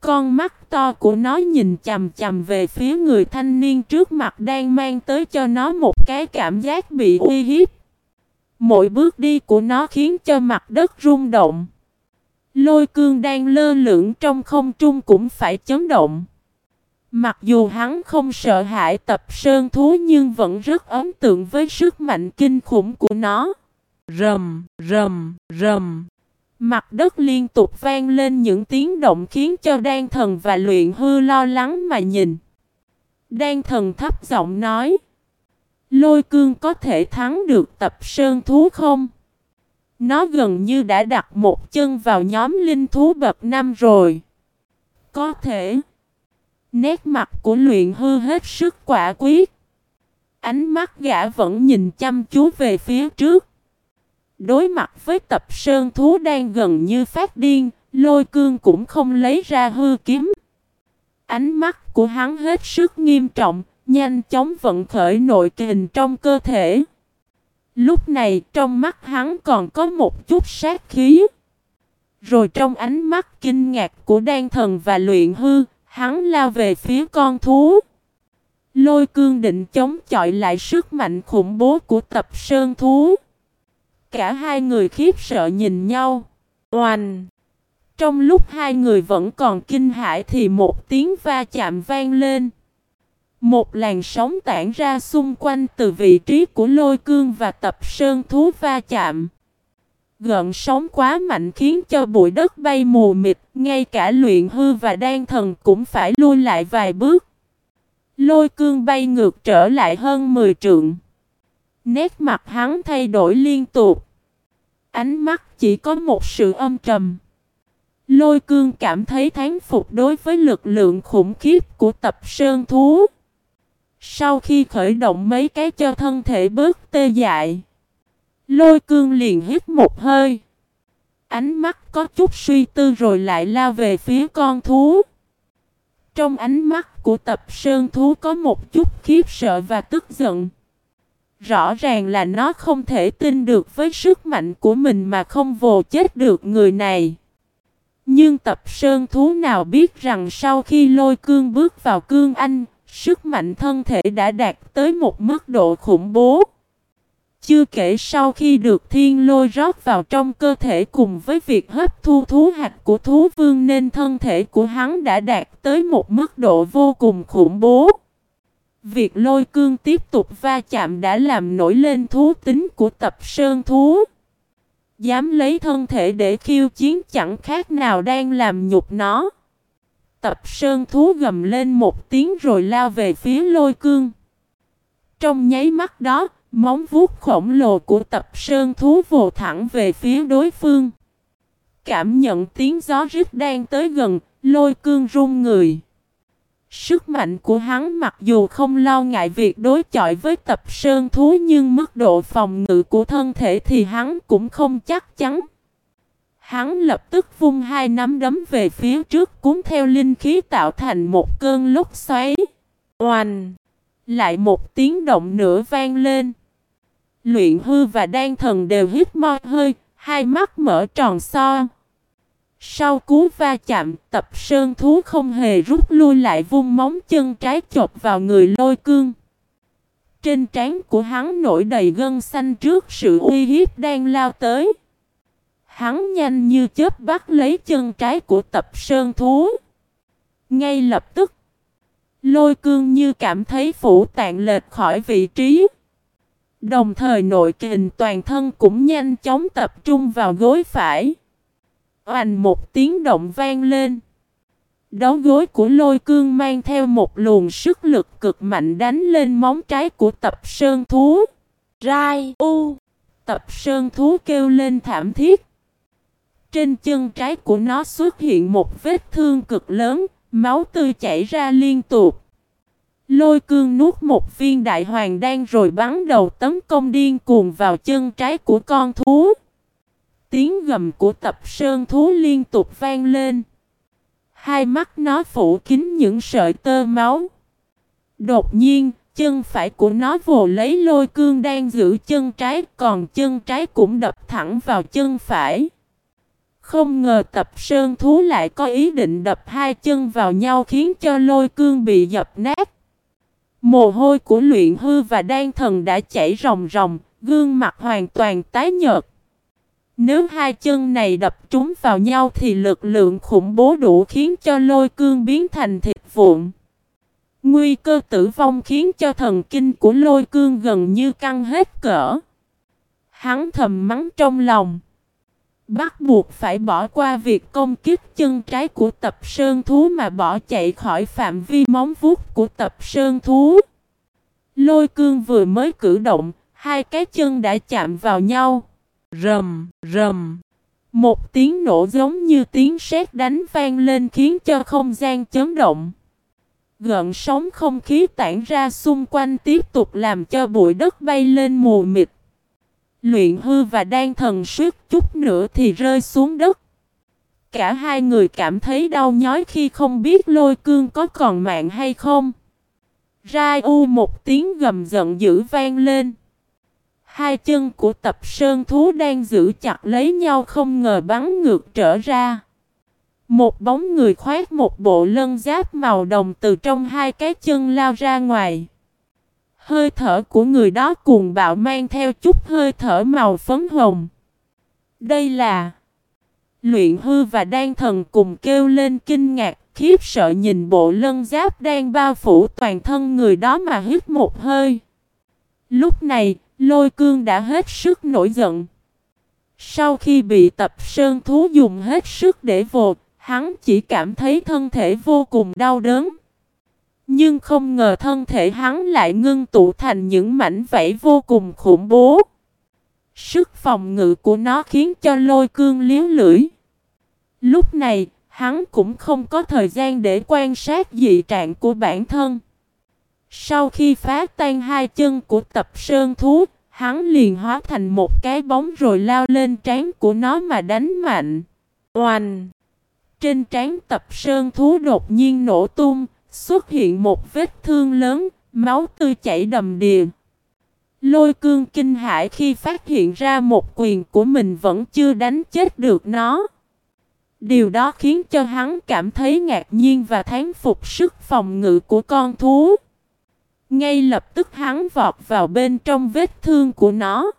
Con mắt to của nó nhìn chầm chầm về phía người thanh niên trước mặt đang mang tới cho nó một cái cảm giác bị uy hiếp. Mỗi bước đi của nó khiến cho mặt đất rung động. Lôi cương đang lơ lửng trong không trung cũng phải chấn động. Mặc dù hắn không sợ hãi tập sơn thú nhưng vẫn rất ấn tượng với sức mạnh kinh khủng của nó. Rầm, rầm, rầm. Mặt đất liên tục vang lên những tiếng động khiến cho đan thần và luyện hư lo lắng mà nhìn. Đan thần thấp giọng nói. Lôi cương có thể thắng được tập sơn thú không? Nó gần như đã đặt một chân vào nhóm linh thú bậc năm rồi. Có thể. Nét mặt của luyện hư hết sức quả quyết. Ánh mắt gã vẫn nhìn chăm chú về phía trước. Đối mặt với tập sơn thú đang gần như phát điên, lôi cương cũng không lấy ra hư kiếm. Ánh mắt của hắn hết sức nghiêm trọng, nhanh chóng vận khởi nội kình trong cơ thể. Lúc này trong mắt hắn còn có một chút sát khí. Rồi trong ánh mắt kinh ngạc của đan thần và luyện hư, hắn lao về phía con thú. Lôi cương định chống chọi lại sức mạnh khủng bố của tập sơn thú. Cả hai người khiếp sợ nhìn nhau. Oanh! Trong lúc hai người vẫn còn kinh hãi thì một tiếng va chạm vang lên. Một làn sóng tản ra xung quanh từ vị trí của lôi cương và tập sơn thú va chạm. Gợn sóng quá mạnh khiến cho bụi đất bay mù mịt, ngay cả luyện hư và đan thần cũng phải lui lại vài bước. Lôi cương bay ngược trở lại hơn 10 trượng. Nét mặt hắn thay đổi liên tục. Ánh mắt chỉ có một sự âm trầm. Lôi cương cảm thấy thán phục đối với lực lượng khủng khiếp của tập sơn thú. Sau khi khởi động mấy cái cho thân thể bớt tê dại. Lôi cương liền hít một hơi. Ánh mắt có chút suy tư rồi lại lao về phía con thú. Trong ánh mắt của tập sơn thú có một chút khiếp sợ và tức giận. Rõ ràng là nó không thể tin được với sức mạnh của mình mà không vồ chết được người này. Nhưng tập sơn thú nào biết rằng sau khi lôi cương bước vào cương anh, sức mạnh thân thể đã đạt tới một mức độ khủng bố. Chưa kể sau khi được thiên lôi rót vào trong cơ thể cùng với việc hấp thu thú hạt của thú vương nên thân thể của hắn đã đạt tới một mức độ vô cùng khủng bố. Việc lôi cương tiếp tục va chạm đã làm nổi lên thú tính của tập sơn thú. Dám lấy thân thể để khiêu chiến chẳng khác nào đang làm nhục nó. Tập sơn thú gầm lên một tiếng rồi lao về phía lôi cương. Trong nháy mắt đó, móng vuốt khổng lồ của tập sơn thú vồ thẳng về phía đối phương. Cảm nhận tiếng gió rít đang tới gần, lôi cương run người. Sức mạnh của hắn mặc dù không lo ngại việc đối chọi với tập sơn thú nhưng mức độ phòng ngự của thân thể thì hắn cũng không chắc chắn. Hắn lập tức vung hai nắm đấm về phía trước cuốn theo linh khí tạo thành một cơn lốc xoáy. Oanh! Lại một tiếng động nữa vang lên. Luyện hư và đan thần đều hít mo hơi, hai mắt mở tròn so. Sau cú va chạm, tập sơn thú không hề rút lui lại vung móng chân trái chộp vào người lôi cương. Trên trán của hắn nổi đầy gân xanh trước sự uy hiếp đang lao tới. Hắn nhanh như chớp bắt lấy chân trái của tập sơn thú. Ngay lập tức, lôi cương như cảm thấy phủ tạng lệch khỏi vị trí. Đồng thời nội kình toàn thân cũng nhanh chóng tập trung vào gối phải. Oành một tiếng động vang lên. Đấu gối của lôi cương mang theo một luồng sức lực cực mạnh đánh lên móng trái của tập sơn thú. Rai u. Tập sơn thú kêu lên thảm thiết. Trên chân trái của nó xuất hiện một vết thương cực lớn, máu tươi chảy ra liên tục. Lôi cương nuốt một viên đại hoàng đan rồi bắn đầu tấn công điên cuồng vào chân trái của con thú. Tiếng gầm của tập sơn thú liên tục vang lên. Hai mắt nó phủ kín những sợi tơ máu. Đột nhiên, chân phải của nó vồ lấy lôi cương đang giữ chân trái, còn chân trái cũng đập thẳng vào chân phải. Không ngờ tập sơn thú lại có ý định đập hai chân vào nhau khiến cho lôi cương bị dập nát. Mồ hôi của luyện hư và đan thần đã chảy ròng ròng, gương mặt hoàn toàn tái nhợt. Nếu hai chân này đập trúng vào nhau thì lực lượng khủng bố đủ khiến cho lôi cương biến thành thịt vụn. Nguy cơ tử vong khiến cho thần kinh của lôi cương gần như căng hết cỡ. Hắn thầm mắng trong lòng. Bắt buộc phải bỏ qua việc công kích chân trái của tập sơn thú mà bỏ chạy khỏi phạm vi móng vuốt của tập sơn thú. Lôi cương vừa mới cử động, hai cái chân đã chạm vào nhau. Rầm, rầm. Một tiếng nổ giống như tiếng sét đánh vang lên khiến cho không gian chấn động. Gợn sóng không khí tản ra xung quanh tiếp tục làm cho bụi đất bay lên mù mịt. Luyện hư và đan thần suýt chút nữa thì rơi xuống đất. Cả hai người cảm thấy đau nhói khi không biết lôi cương có còn mạng hay không. Rai u một tiếng gầm giận dữ vang lên. Hai chân của tập sơn thú đang giữ chặt lấy nhau không ngờ bắn ngược trở ra. Một bóng người khoét một bộ lân giáp màu đồng từ trong hai cái chân lao ra ngoài. Hơi thở của người đó cuồng bạo mang theo chút hơi thở màu phấn hồng. Đây là Luyện hư và đan thần cùng kêu lên kinh ngạc, khiếp sợ nhìn bộ lân giáp đang bao phủ toàn thân người đó mà hít một hơi. Lúc này, lôi cương đã hết sức nổi giận. Sau khi bị tập sơn thú dùng hết sức để vột, hắn chỉ cảm thấy thân thể vô cùng đau đớn. Nhưng không ngờ thân thể hắn lại ngưng tụ thành những mảnh vảy vô cùng khủng bố. Sức phòng ngự của nó khiến cho lôi cương liếu lưỡi. Lúc này, hắn cũng không có thời gian để quan sát dị trạng của bản thân. Sau khi phá tan hai chân của tập sơn thú, hắn liền hóa thành một cái bóng rồi lao lên trán của nó mà đánh mạnh. Oanh! Trên trán tập sơn thú đột nhiên nổ tung, xuất hiện một vết thương lớn, máu tươi chảy đầm đìa. Lôi cương kinh hãi khi phát hiện ra một quyền của mình vẫn chưa đánh chết được nó. Điều đó khiến cho hắn cảm thấy ngạc nhiên và thán phục sức phòng ngự của con thú. Ngay lập tức hắn vọt vào bên trong vết thương của nó.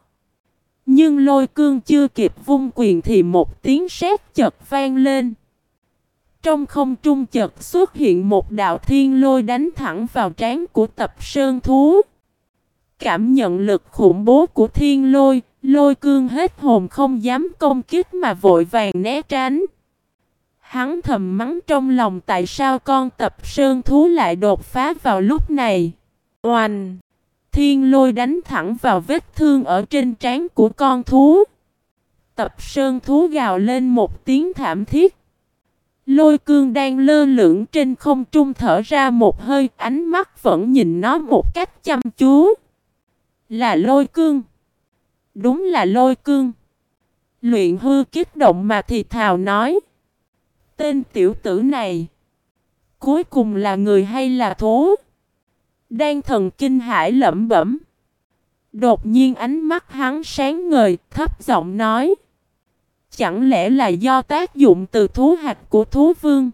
Nhưng lôi cương chưa kịp vung quyền thì một tiếng sét chật vang lên. Trong không trung chợt xuất hiện một đạo thiên lôi đánh thẳng vào trán của tập sơn thú. Cảm nhận lực khủng bố của thiên lôi, lôi cương hết hồn không dám công kích mà vội vàng né tránh. Hắn thầm mắng trong lòng tại sao con tập sơn thú lại đột phá vào lúc này. Oanh! Thiên lôi đánh thẳng vào vết thương ở trên trán của con thú. Tập sơn thú gào lên một tiếng thảm thiết. Lôi cương đang lơ lửng trên không trung thở ra một hơi ánh mắt vẫn nhìn nó một cách chăm chú. Là lôi cương. Đúng là lôi cương. Luyện hư kích động mà thì thào nói. Tên tiểu tử này. Cuối cùng là người hay là thú? Đang thần kinh hải lẩm bẩm. Đột nhiên ánh mắt hắn sáng ngời, thấp giọng nói. Chẳng lẽ là do tác dụng từ thú hạch của thú vương?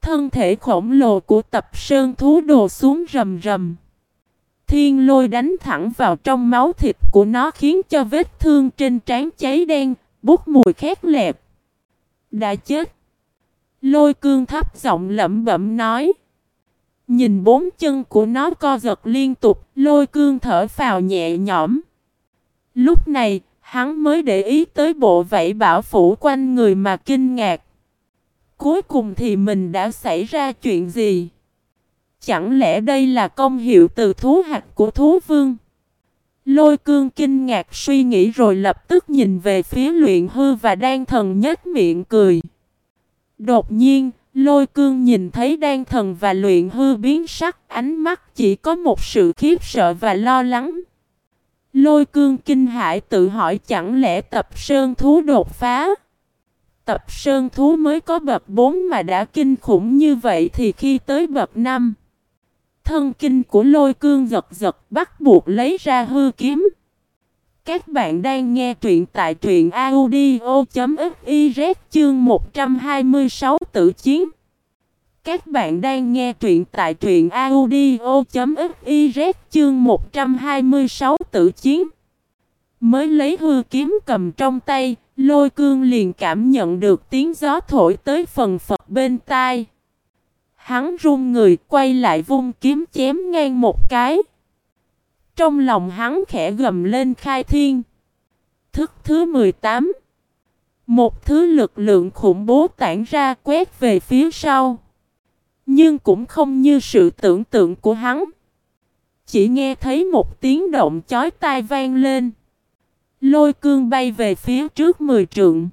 Thân thể khổng lồ của tập sơn thú đồ xuống rầm rầm. Thiên lôi đánh thẳng vào trong máu thịt của nó khiến cho vết thương trên trán cháy đen, bút mùi khét lẹp. Đã chết. Lôi cương thấp giọng lẩm bẩm nói. Nhìn bốn chân của nó co giật liên tục, lôi cương thở phào nhẹ nhõm. Lúc này, hắn mới để ý tới bộ vẫy bảo phủ quanh người mà kinh ngạc. Cuối cùng thì mình đã xảy ra chuyện gì? Chẳng lẽ đây là công hiệu từ thú hạt của thú vương? Lôi cương kinh ngạc suy nghĩ rồi lập tức nhìn về phía luyện hư và đang thần nhất miệng cười. Đột nhiên, lôi cương nhìn thấy đan thần và luyện hư biến sắc, ánh mắt chỉ có một sự khiếp sợ và lo lắng. Lôi cương kinh hãi tự hỏi chẳng lẽ tập sơn thú đột phá. Tập sơn thú mới có bậc 4 mà đã kinh khủng như vậy thì khi tới bậc 5. Thân kinh của lôi cương giật giật bắt buộc lấy ra hư kiếm. Các bạn đang nghe truyện tại truyện audio.fiz chương 126 tự chiến. Các bạn đang nghe truyện tại truyện audio.fiz chương 126 tự chiến. Mới lấy hư kiếm cầm trong tay, lôi cương liền cảm nhận được tiếng gió thổi tới phần phật bên tai. Hắn run người quay lại vung kiếm chém ngang một cái. Trong lòng hắn khẽ gầm lên khai thiên. Thức thứ 18 Một thứ lực lượng khủng bố tản ra quét về phía sau. Nhưng cũng không như sự tưởng tượng của hắn. Chỉ nghe thấy một tiếng động chói tai vang lên. Lôi cương bay về phía trước mười trượng.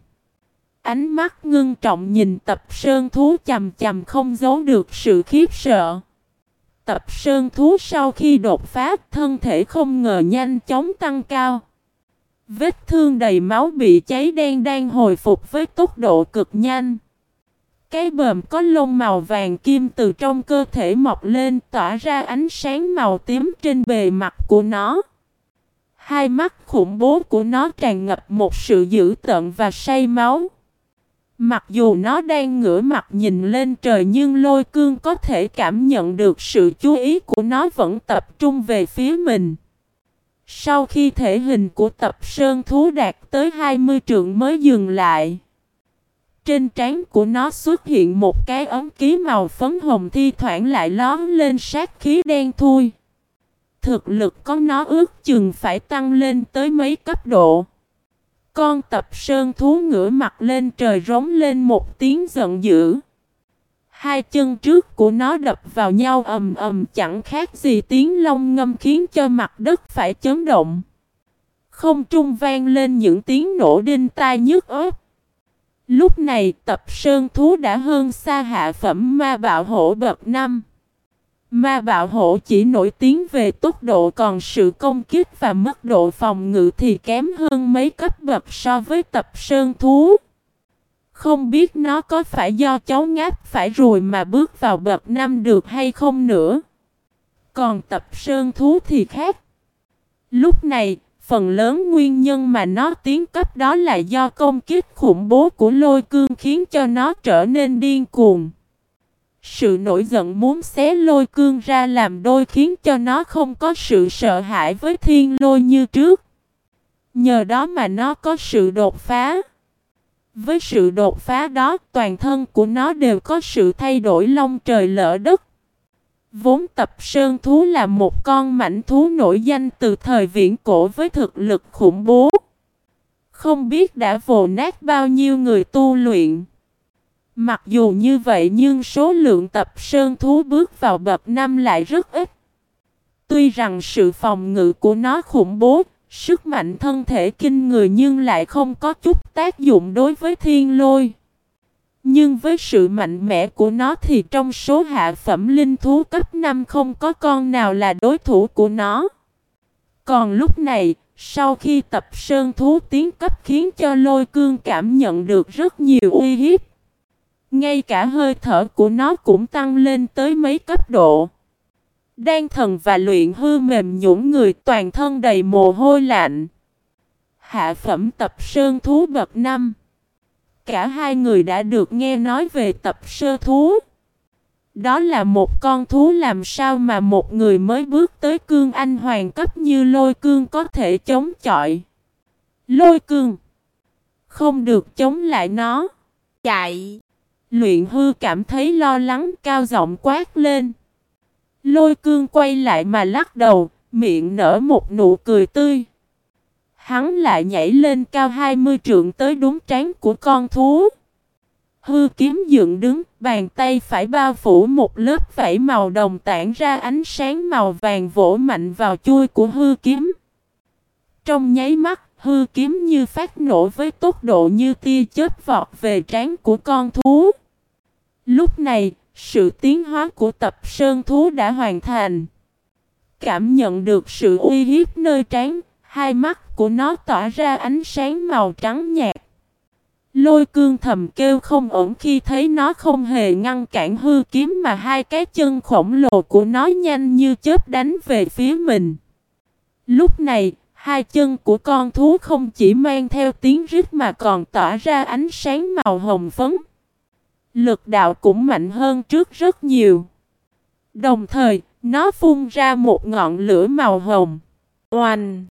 Ánh mắt ngưng trọng nhìn tập sơn thú chầm chầm không giấu được sự khiếp sợ. Tập sơn thú sau khi đột phá, thân thể không ngờ nhanh chóng tăng cao. Vết thương đầy máu bị cháy đen đang hồi phục với tốc độ cực nhanh. Cái bờm có lông màu vàng kim từ trong cơ thể mọc lên, tỏa ra ánh sáng màu tím trên bề mặt của nó. Hai mắt khủng bố của nó tràn ngập một sự dữ tợn và say máu. Mặc dù nó đang ngửa mặt nhìn lên trời nhưng lôi cương có thể cảm nhận được sự chú ý của nó vẫn tập trung về phía mình. Sau khi thể hình của tập sơn thú đạt tới 20 trượng mới dừng lại. Trên trán của nó xuất hiện một cái ấm ký màu phấn hồng thi thoảng lại lón lên sát khí đen thui. Thực lực có nó ước chừng phải tăng lên tới mấy cấp độ. Con tập sơn thú ngửa mặt lên trời rống lên một tiếng giận dữ. Hai chân trước của nó đập vào nhau ầm ầm, chẳng khác gì tiếng long ngâm khiến cho mặt đất phải chấn động. Không trung vang lên những tiếng nổ đinh tai nhức ớt. Lúc này tập sơn thú đã hơn xa hạ phẩm ma bạo hổ bậc năm. Ma bạo hổ chỉ nổi tiếng về tốc độ còn sự công kích và mức độ phòng ngự thì kém hơn mấy cấp bậc so với tập sơn thú. Không biết nó có phải do cháu ngáp phải rồi mà bước vào bậc năm được hay không nữa. Còn tập sơn thú thì khác. Lúc này, phần lớn nguyên nhân mà nó tiến cấp đó là do công kích khủng bố của lôi cương khiến cho nó trở nên điên cuồng. Sự nổi giận muốn xé lôi cương ra làm đôi khiến cho nó không có sự sợ hãi với thiên lôi như trước. Nhờ đó mà nó có sự đột phá. Với sự đột phá đó, toàn thân của nó đều có sự thay đổi long trời lỡ đất. Vốn tập sơn thú là một con mảnh thú nổi danh từ thời viễn cổ với thực lực khủng bố. Không biết đã vồ nát bao nhiêu người tu luyện. Mặc dù như vậy nhưng số lượng tập sơn thú bước vào bậc năm lại rất ít. Tuy rằng sự phòng ngự của nó khủng bố, sức mạnh thân thể kinh người nhưng lại không có chút tác dụng đối với thiên lôi. Nhưng với sự mạnh mẽ của nó thì trong số hạ phẩm linh thú cấp 5 không có con nào là đối thủ của nó. Còn lúc này, sau khi tập sơn thú tiến cấp khiến cho lôi cương cảm nhận được rất nhiều uy hiếp. Ngay cả hơi thở của nó cũng tăng lên tới mấy cấp độ. Đan thần và luyện hư mềm nhũn người toàn thân đầy mồ hôi lạnh. Hạ phẩm tập sơn thú bậc năm. Cả hai người đã được nghe nói về tập sơ thú. Đó là một con thú làm sao mà một người mới bước tới cương anh hoàng cấp như lôi cương có thể chống chọi. Lôi cương. Không được chống lại nó. Chạy. Luyện hư cảm thấy lo lắng cao giọng quát lên. Lôi cương quay lại mà lắc đầu, miệng nở một nụ cười tươi. Hắn lại nhảy lên cao 20 trượng tới đúng trán của con thú. Hư kiếm dựng đứng, bàn tay phải bao phủ một lớp vảy màu đồng tản ra ánh sáng màu vàng vỗ mạnh vào chui của hư kiếm. Trong nháy mắt, hư kiếm như phát nổ với tốc độ như tia chớp vọt về trán của con thú. Lúc này, sự tiến hóa của tập sơn thú đã hoàn thành. Cảm nhận được sự uy hiếp nơi trán, hai mắt của nó tỏa ra ánh sáng màu trắng nhạt. Lôi cương thầm kêu không ổn khi thấy nó không hề ngăn cản hư kiếm mà hai cái chân khổng lồ của nó nhanh như chớp đánh về phía mình. Lúc này, hai chân của con thú không chỉ mang theo tiếng rít mà còn tỏa ra ánh sáng màu hồng phấn. Lực đạo cũng mạnh hơn trước rất nhiều. Đồng thời, nó phun ra một ngọn lửa màu hồng. Oanh!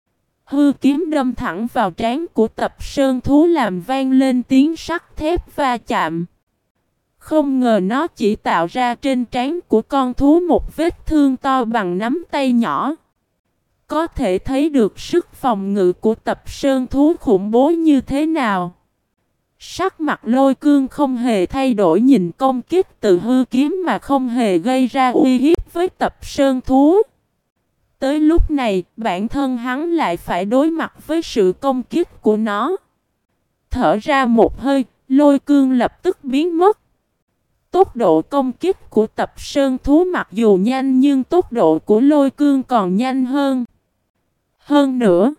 Hư kiếm đâm thẳng vào trán của tập sơn thú làm vang lên tiếng sắt thép va chạm. Không ngờ nó chỉ tạo ra trên trán của con thú một vết thương to bằng nắm tay nhỏ. Có thể thấy được sức phòng ngự của tập sơn thú khủng bố như thế nào. Sắc mặt lôi cương không hề thay đổi nhìn công kích từ hư kiếm mà không hề gây ra uy hiếp với tập sơn thú. Tới lúc này, bản thân hắn lại phải đối mặt với sự công kích của nó. Thở ra một hơi, lôi cương lập tức biến mất. Tốc độ công kích của tập sơn thú mặc dù nhanh nhưng tốc độ của lôi cương còn nhanh hơn. Hơn nữa,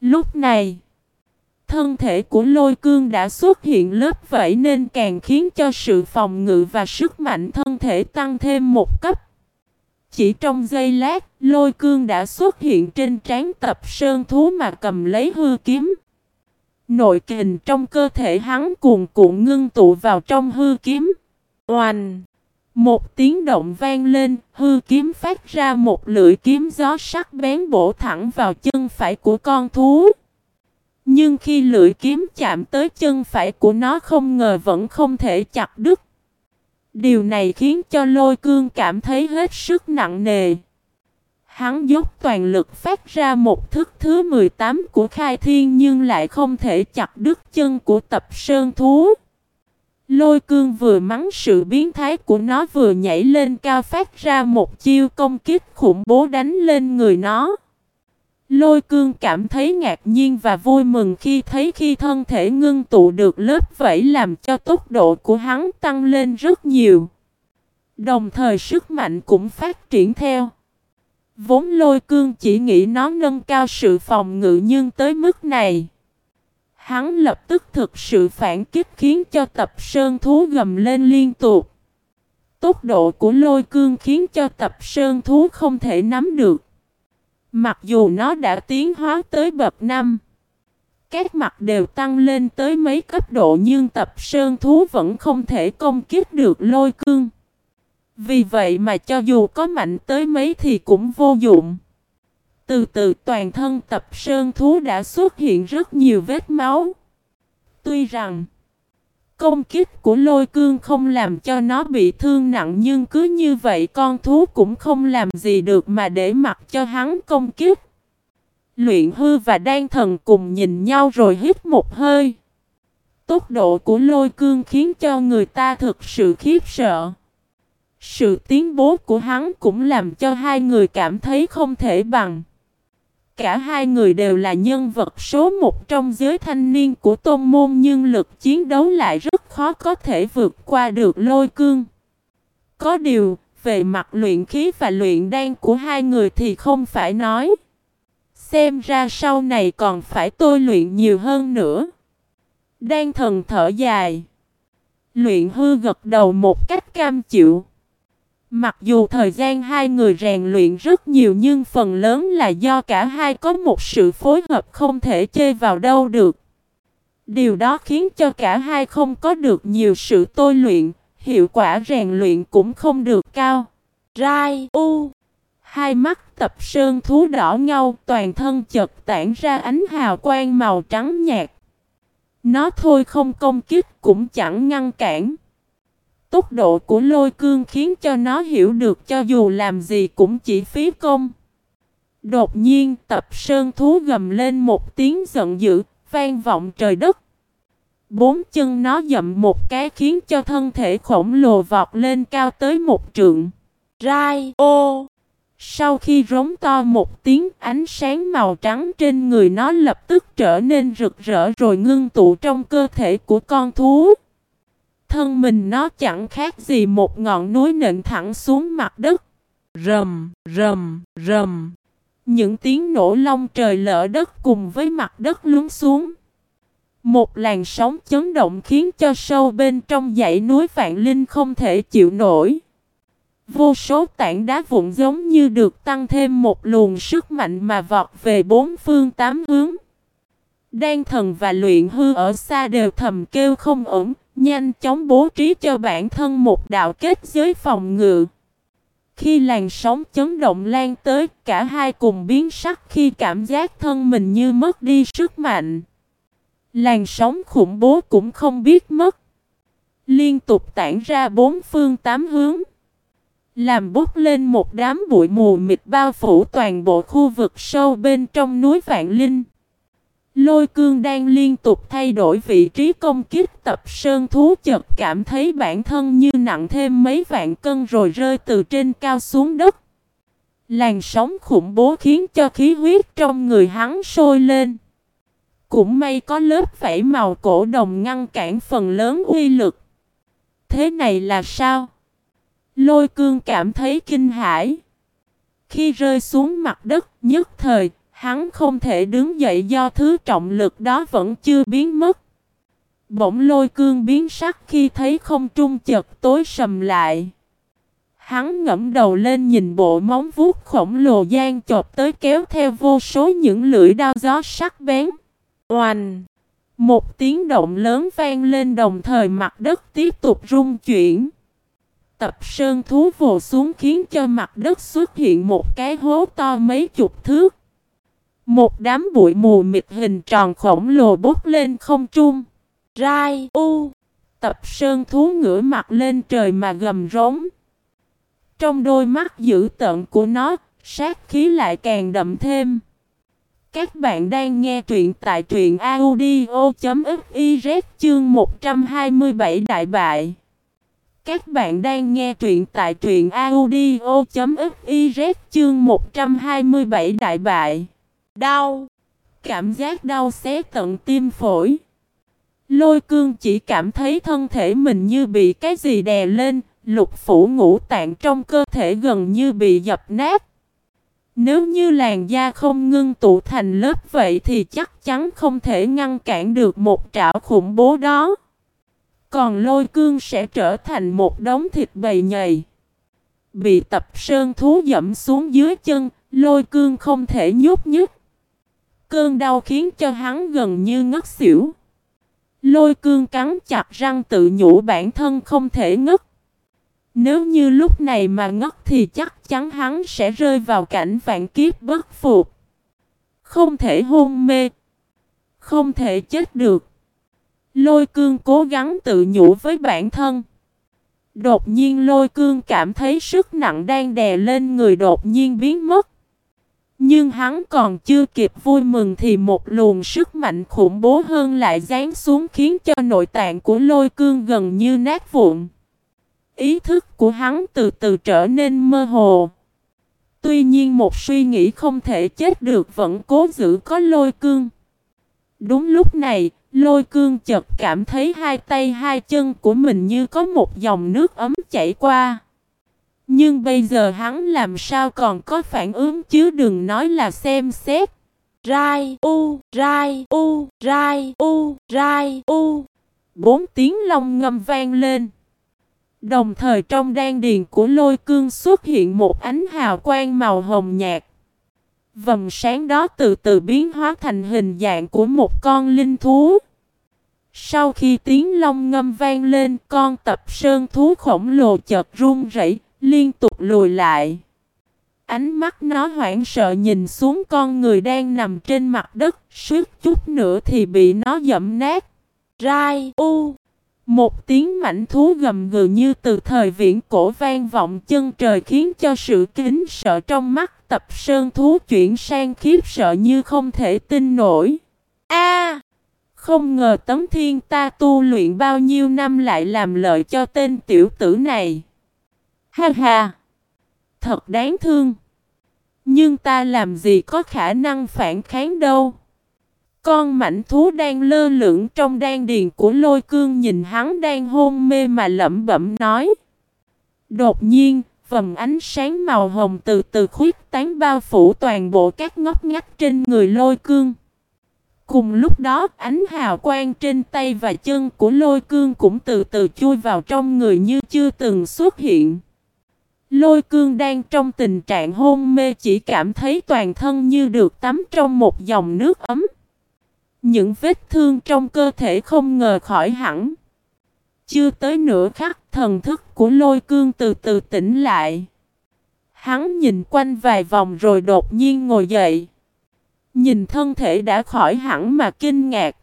lúc này, thân thể của lôi cương đã xuất hiện lớp vẫy nên càng khiến cho sự phòng ngự và sức mạnh thân thể tăng thêm một cấp. Chỉ trong giây lát, lôi cương đã xuất hiện trên trán tập sơn thú mà cầm lấy hư kiếm. Nội kình trong cơ thể hắn cuồn cuộn ngưng tụ vào trong hư kiếm. Oanh! Một tiếng động vang lên, hư kiếm phát ra một lưỡi kiếm gió sắc bén bổ thẳng vào chân phải của con thú. Nhưng khi lưỡi kiếm chạm tới chân phải của nó không ngờ vẫn không thể chặt đứt. Điều này khiến cho lôi cương cảm thấy hết sức nặng nề. Hắn dốc toàn lực phát ra một thức thứ 18 của khai thiên nhưng lại không thể chặt đứt chân của tập sơn thú. Lôi cương vừa mắng sự biến thái của nó vừa nhảy lên cao phát ra một chiêu công kích khủng bố đánh lên người nó. Lôi cương cảm thấy ngạc nhiên và vui mừng khi thấy khi thân thể ngưng tụ được lớp vẫy làm cho tốc độ của hắn tăng lên rất nhiều. Đồng thời sức mạnh cũng phát triển theo. Vốn lôi cương chỉ nghĩ nó nâng cao sự phòng ngự nhưng tới mức này. Hắn lập tức thực sự phản kích khiến cho tập sơn thú gầm lên liên tục. Tốc độ của lôi cương khiến cho tập sơn thú không thể nắm được. Mặc dù nó đã tiến hóa tới bậc năm, các mặt đều tăng lên tới mấy cấp độ nhưng tập sơn thú vẫn không thể công kích được lôi cương. Vì vậy mà cho dù có mạnh tới mấy thì cũng vô dụng. Từ từ toàn thân tập sơn thú đã xuất hiện rất nhiều vết máu. Tuy rằng công kích của lôi cương không làm cho nó bị thương nặng nhưng cứ như vậy con thú cũng không làm gì được mà để mặc cho hắn công kích. Luyện hư và đan thần cùng nhìn nhau rồi hít một hơi. Tốc độ của lôi cương khiến cho người ta thực sự khiếp sợ. Sự tiến bố của hắn cũng làm cho hai người cảm thấy không thể bằng. Cả hai người đều là nhân vật số một trong giới thanh niên của tôn môn nhưng lực chiến đấu lại rất khó có thể vượt qua được lôi cương. Có điều, về mặt luyện khí và luyện đan của hai người thì không phải nói. Xem ra sau này còn phải tôi luyện nhiều hơn nữa. Đan thần thở dài. Luyện hư gật đầu một cách cam chịu. Mặc dù thời gian hai người rèn luyện rất nhiều nhưng phần lớn là do cả hai có một sự phối hợp không thể chê vào đâu được. Điều đó khiến cho cả hai không có được nhiều sự tôi luyện, hiệu quả rèn luyện cũng không được cao. Rai U Hai mắt tập sơn thú đỏ ngâu toàn thân chật tản ra ánh hào quang màu trắng nhạt. Nó thôi không công kích cũng chẳng ngăn cản. Tốc độ của lôi cương khiến cho nó hiểu được cho dù làm gì cũng chỉ phí công. Đột nhiên tập sơn thú gầm lên một tiếng giận dữ, vang vọng trời đất. Bốn chân nó dậm một cái khiến cho thân thể khổng lồ vọt lên cao tới một trượng. Rai ô! Sau khi rống to một tiếng ánh sáng màu trắng trên người nó lập tức trở nên rực rỡ rồi ngưng tụ trong cơ thể của con thú thân mình nó chẳng khác gì một ngọn núi nện thẳng xuống mặt đất. Rầm, rầm, rầm. Những tiếng nổ long trời lỡ đất cùng với mặt đất lún xuống. Một làn sóng chấn động khiến cho sâu bên trong dãy núi Vạn Linh không thể chịu nổi. Vô số tảng đá vụn giống như được tăng thêm một luồng sức mạnh mà vọt về bốn phương tám hướng. Đan thần và luyện hư ở xa đều thầm kêu không ổn, Nhanh chóng bố trí cho bản thân một đạo kết giới phòng ngự. Khi làn sóng chấn động lan tới, cả hai cùng biến sắc khi cảm giác thân mình như mất đi sức mạnh. Làn sóng khủng bố cũng không biết mất. Liên tục tản ra bốn phương tám hướng. Làm bốc lên một đám bụi mù mịt bao phủ toàn bộ khu vực sâu bên trong núi Vạn Linh. Lôi cương đang liên tục thay đổi vị trí công kích tập sơn thú chật cảm thấy bản thân như nặng thêm mấy vạn cân rồi rơi từ trên cao xuống đất. Làn sóng khủng bố khiến cho khí huyết trong người hắn sôi lên. Cũng may có lớp vảy màu cổ đồng ngăn cản phần lớn uy lực. Thế này là sao? Lôi cương cảm thấy kinh hãi. Khi rơi xuống mặt đất nhất thời, hắn không thể đứng dậy do thứ trọng lực đó vẫn chưa biến mất. Bỗng lôi cương biến sắc khi thấy không trung chật tối sầm lại. Hắn ngẫm đầu lên nhìn bộ móng vuốt khổng lồ gian chộp tới kéo theo vô số những lưỡi đao gió sắc bén. Oanh! Một tiếng động lớn vang lên đồng thời mặt đất tiếp tục rung chuyển. Tập sơn thú vồ xuống khiến cho mặt đất xuất hiện một cái hố to mấy chục thước. Một đám bụi mù mịt hình tròn khổng lồ bốc lên không trung. Rai u! Tập sơn thú ngửa mặt lên trời mà gầm rống. Trong đôi mắt dữ tợn của nó, sát khí lại càng đậm thêm. Các bạn đang nghe truyện tại truyện audio.fiz chương 127 đại bại. Các bạn đang nghe truyện tại truyện audio.fiz chương 127 đại bại. Đau. Cảm giác đau xé tận tim phổi. Lôi cương chỉ cảm thấy thân thể mình như bị cái gì đè lên, lục phủ ngũ tạng trong cơ thể gần như bị dập nát. Nếu như làn da không ngưng tụ thành lớp vậy thì chắc chắn không thể ngăn cản được một trảo khủng bố đó. Còn lôi cương sẽ trở thành một đống thịt bầy nhầy. Bị tập sơn thú dẫm xuống dưới chân, lôi cương không thể nhúc nhích. Cơn đau khiến cho hắn gần như ngất xỉu. Lôi cương cắn chặt răng tự nhủ bản thân không thể ngất. Nếu như lúc này mà ngất thì chắc chắn hắn sẽ rơi vào cảnh vạn kiếp bất phục. Không thể hôn mê. Không thể chết được. Lôi cương cố gắng tự nhủ với bản thân. Đột nhiên lôi cương cảm thấy sức nặng đang đè lên người đột nhiên biến mất. Nhưng hắn còn chưa kịp vui mừng thì một luồng sức mạnh khủng bố hơn lại giáng xuống khiến cho nội tạng của lôi cương gần như nát vụn. Ý thức của hắn từ từ trở nên mơ hồ. Tuy nhiên một suy nghĩ không thể chết được vẫn cố giữ có lôi cương. Đúng lúc này, lôi cương chợt cảm thấy hai tay hai chân của mình như có một dòng nước ấm chảy qua. Nhưng bây giờ hắn làm sao còn có phản ứng chứ đừng nói là xem xét. Rai u, rai u, rai u, rai u. Bốn tiếng long ngâm vang lên. Đồng thời trong đan điền của lôi cương xuất hiện một ánh hào quang màu hồng nhạt. Vầng sáng đó từ từ biến hóa thành hình dạng của một con linh thú. Sau khi tiếng long ngâm vang lên, con tập sơn thú khổng lồ chợt run rẩy, liên tục lùi lại. Ánh mắt nó hoảng sợ nhìn xuống con người đang nằm trên mặt đất, suýt chút nữa thì bị nó dẫm nát. Rai u một tiếng mảnh thú gầm gừ như từ thời viễn cổ vang vọng chân trời khiến cho sự kính sợ trong mắt tập sơn thú chuyển sang khiếp sợ như không thể tin nổi. A! không ngờ tấm thiên ta tu luyện bao nhiêu năm lại làm lợi cho tên tiểu tử này. Ha ha! Thật đáng thương. Nhưng ta làm gì có khả năng phản kháng đâu. Con mảnh thú đang lơ lửng trong đan điền của lôi cương nhìn hắn đang hôn mê mà lẩm bẩm nói. Đột nhiên, vầng ánh sáng màu hồng từ từ khuyết tán bao phủ toàn bộ các ngóc ngách trên người lôi cương. Cùng lúc đó, ánh hào quang trên tay và chân của lôi cương cũng từ từ chui vào trong người như chưa từng xuất hiện. Lôi cương đang trong tình trạng hôn mê chỉ cảm thấy toàn thân như được tắm trong một dòng nước ấm. Những vết thương trong cơ thể không ngờ khỏi hẳn. Chưa tới nửa khắc, thần thức của lôi cương từ từ tỉnh lại. Hắn nhìn quanh vài vòng rồi đột nhiên ngồi dậy. Nhìn thân thể đã khỏi hẳn mà kinh ngạc.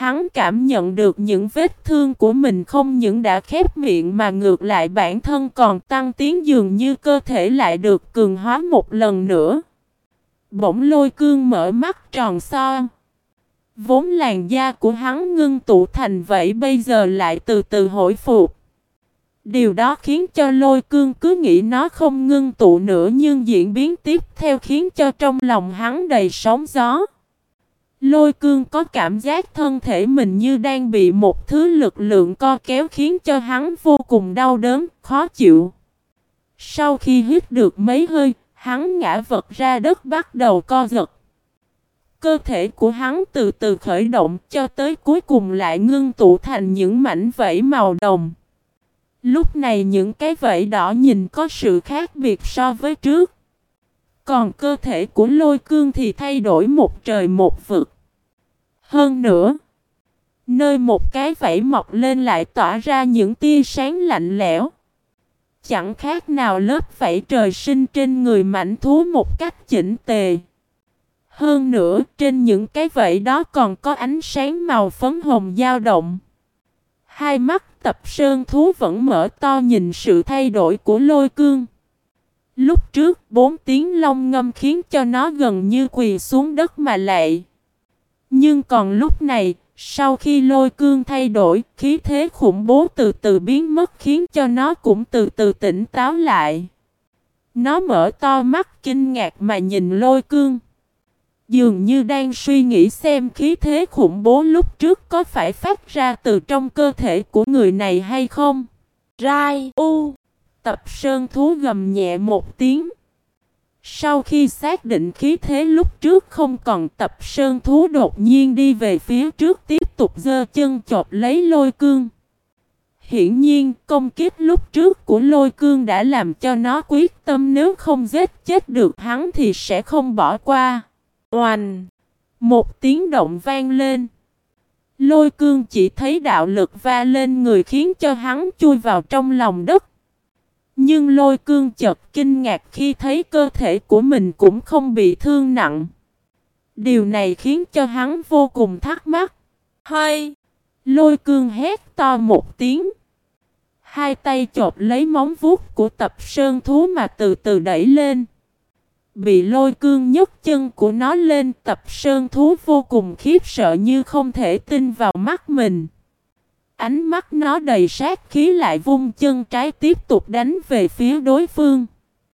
Hắn cảm nhận được những vết thương của mình không những đã khép miệng mà ngược lại bản thân còn tăng tiến dường như cơ thể lại được cường hóa một lần nữa. Bỗng lôi cương mở mắt tròn so. Vốn làn da của hắn ngưng tụ thành vậy bây giờ lại từ từ hồi phục. Điều đó khiến cho lôi cương cứ nghĩ nó không ngưng tụ nữa nhưng diễn biến tiếp theo khiến cho trong lòng hắn đầy sóng gió. Lôi cương có cảm giác thân thể mình như đang bị một thứ lực lượng co kéo khiến cho hắn vô cùng đau đớn, khó chịu. Sau khi hít được mấy hơi, hắn ngã vật ra đất bắt đầu co giật. Cơ thể của hắn từ từ khởi động cho tới cuối cùng lại ngưng tụ thành những mảnh vẫy màu đồng. Lúc này những cái vẫy đỏ nhìn có sự khác biệt so với trước. Còn cơ thể của lôi cương thì thay đổi một trời một vực. Hơn nữa, nơi một cái vẫy mọc lên lại tỏa ra những tia sáng lạnh lẽo. Chẳng khác nào lớp vảy trời sinh trên người mảnh thú một cách chỉnh tề. Hơn nữa, trên những cái vẫy đó còn có ánh sáng màu phấn hồng dao động. Hai mắt tập sơn thú vẫn mở to nhìn sự thay đổi của lôi cương. Lúc trước, bốn tiếng long ngâm khiến cho nó gần như quỳ xuống đất mà lạy. Nhưng còn lúc này, sau khi lôi cương thay đổi, khí thế khủng bố từ từ biến mất khiến cho nó cũng từ từ tỉnh táo lại. Nó mở to mắt kinh ngạc mà nhìn lôi cương. Dường như đang suy nghĩ xem khí thế khủng bố lúc trước có phải phát ra từ trong cơ thể của người này hay không. Rai U Tập sơn thú gầm nhẹ một tiếng. Sau khi xác định khí thế lúc trước không còn, tập sơn thú đột nhiên đi về phía trước tiếp tục dơ chân chộp lấy lôi cương. Hiển nhiên, công kiếp lúc trước của lôi cương đã làm cho nó quyết tâm nếu không giết chết được hắn thì sẽ không bỏ qua. Oanh! Một tiếng động vang lên. Lôi cương chỉ thấy đạo lực va lên người khiến cho hắn chui vào trong lòng đất. Nhưng lôi cương chợt kinh ngạc khi thấy cơ thể của mình cũng không bị thương nặng. Điều này khiến cho hắn vô cùng thắc mắc. Hơi! Lôi cương hét to một tiếng. Hai tay chộp lấy móng vuốt của tập sơn thú mà từ từ đẩy lên. Bị lôi cương nhấc chân của nó lên, tập sơn thú vô cùng khiếp sợ như không thể tin vào mắt mình. Ánh mắt nó đầy sát khí lại vung chân trái tiếp tục đánh về phía đối phương.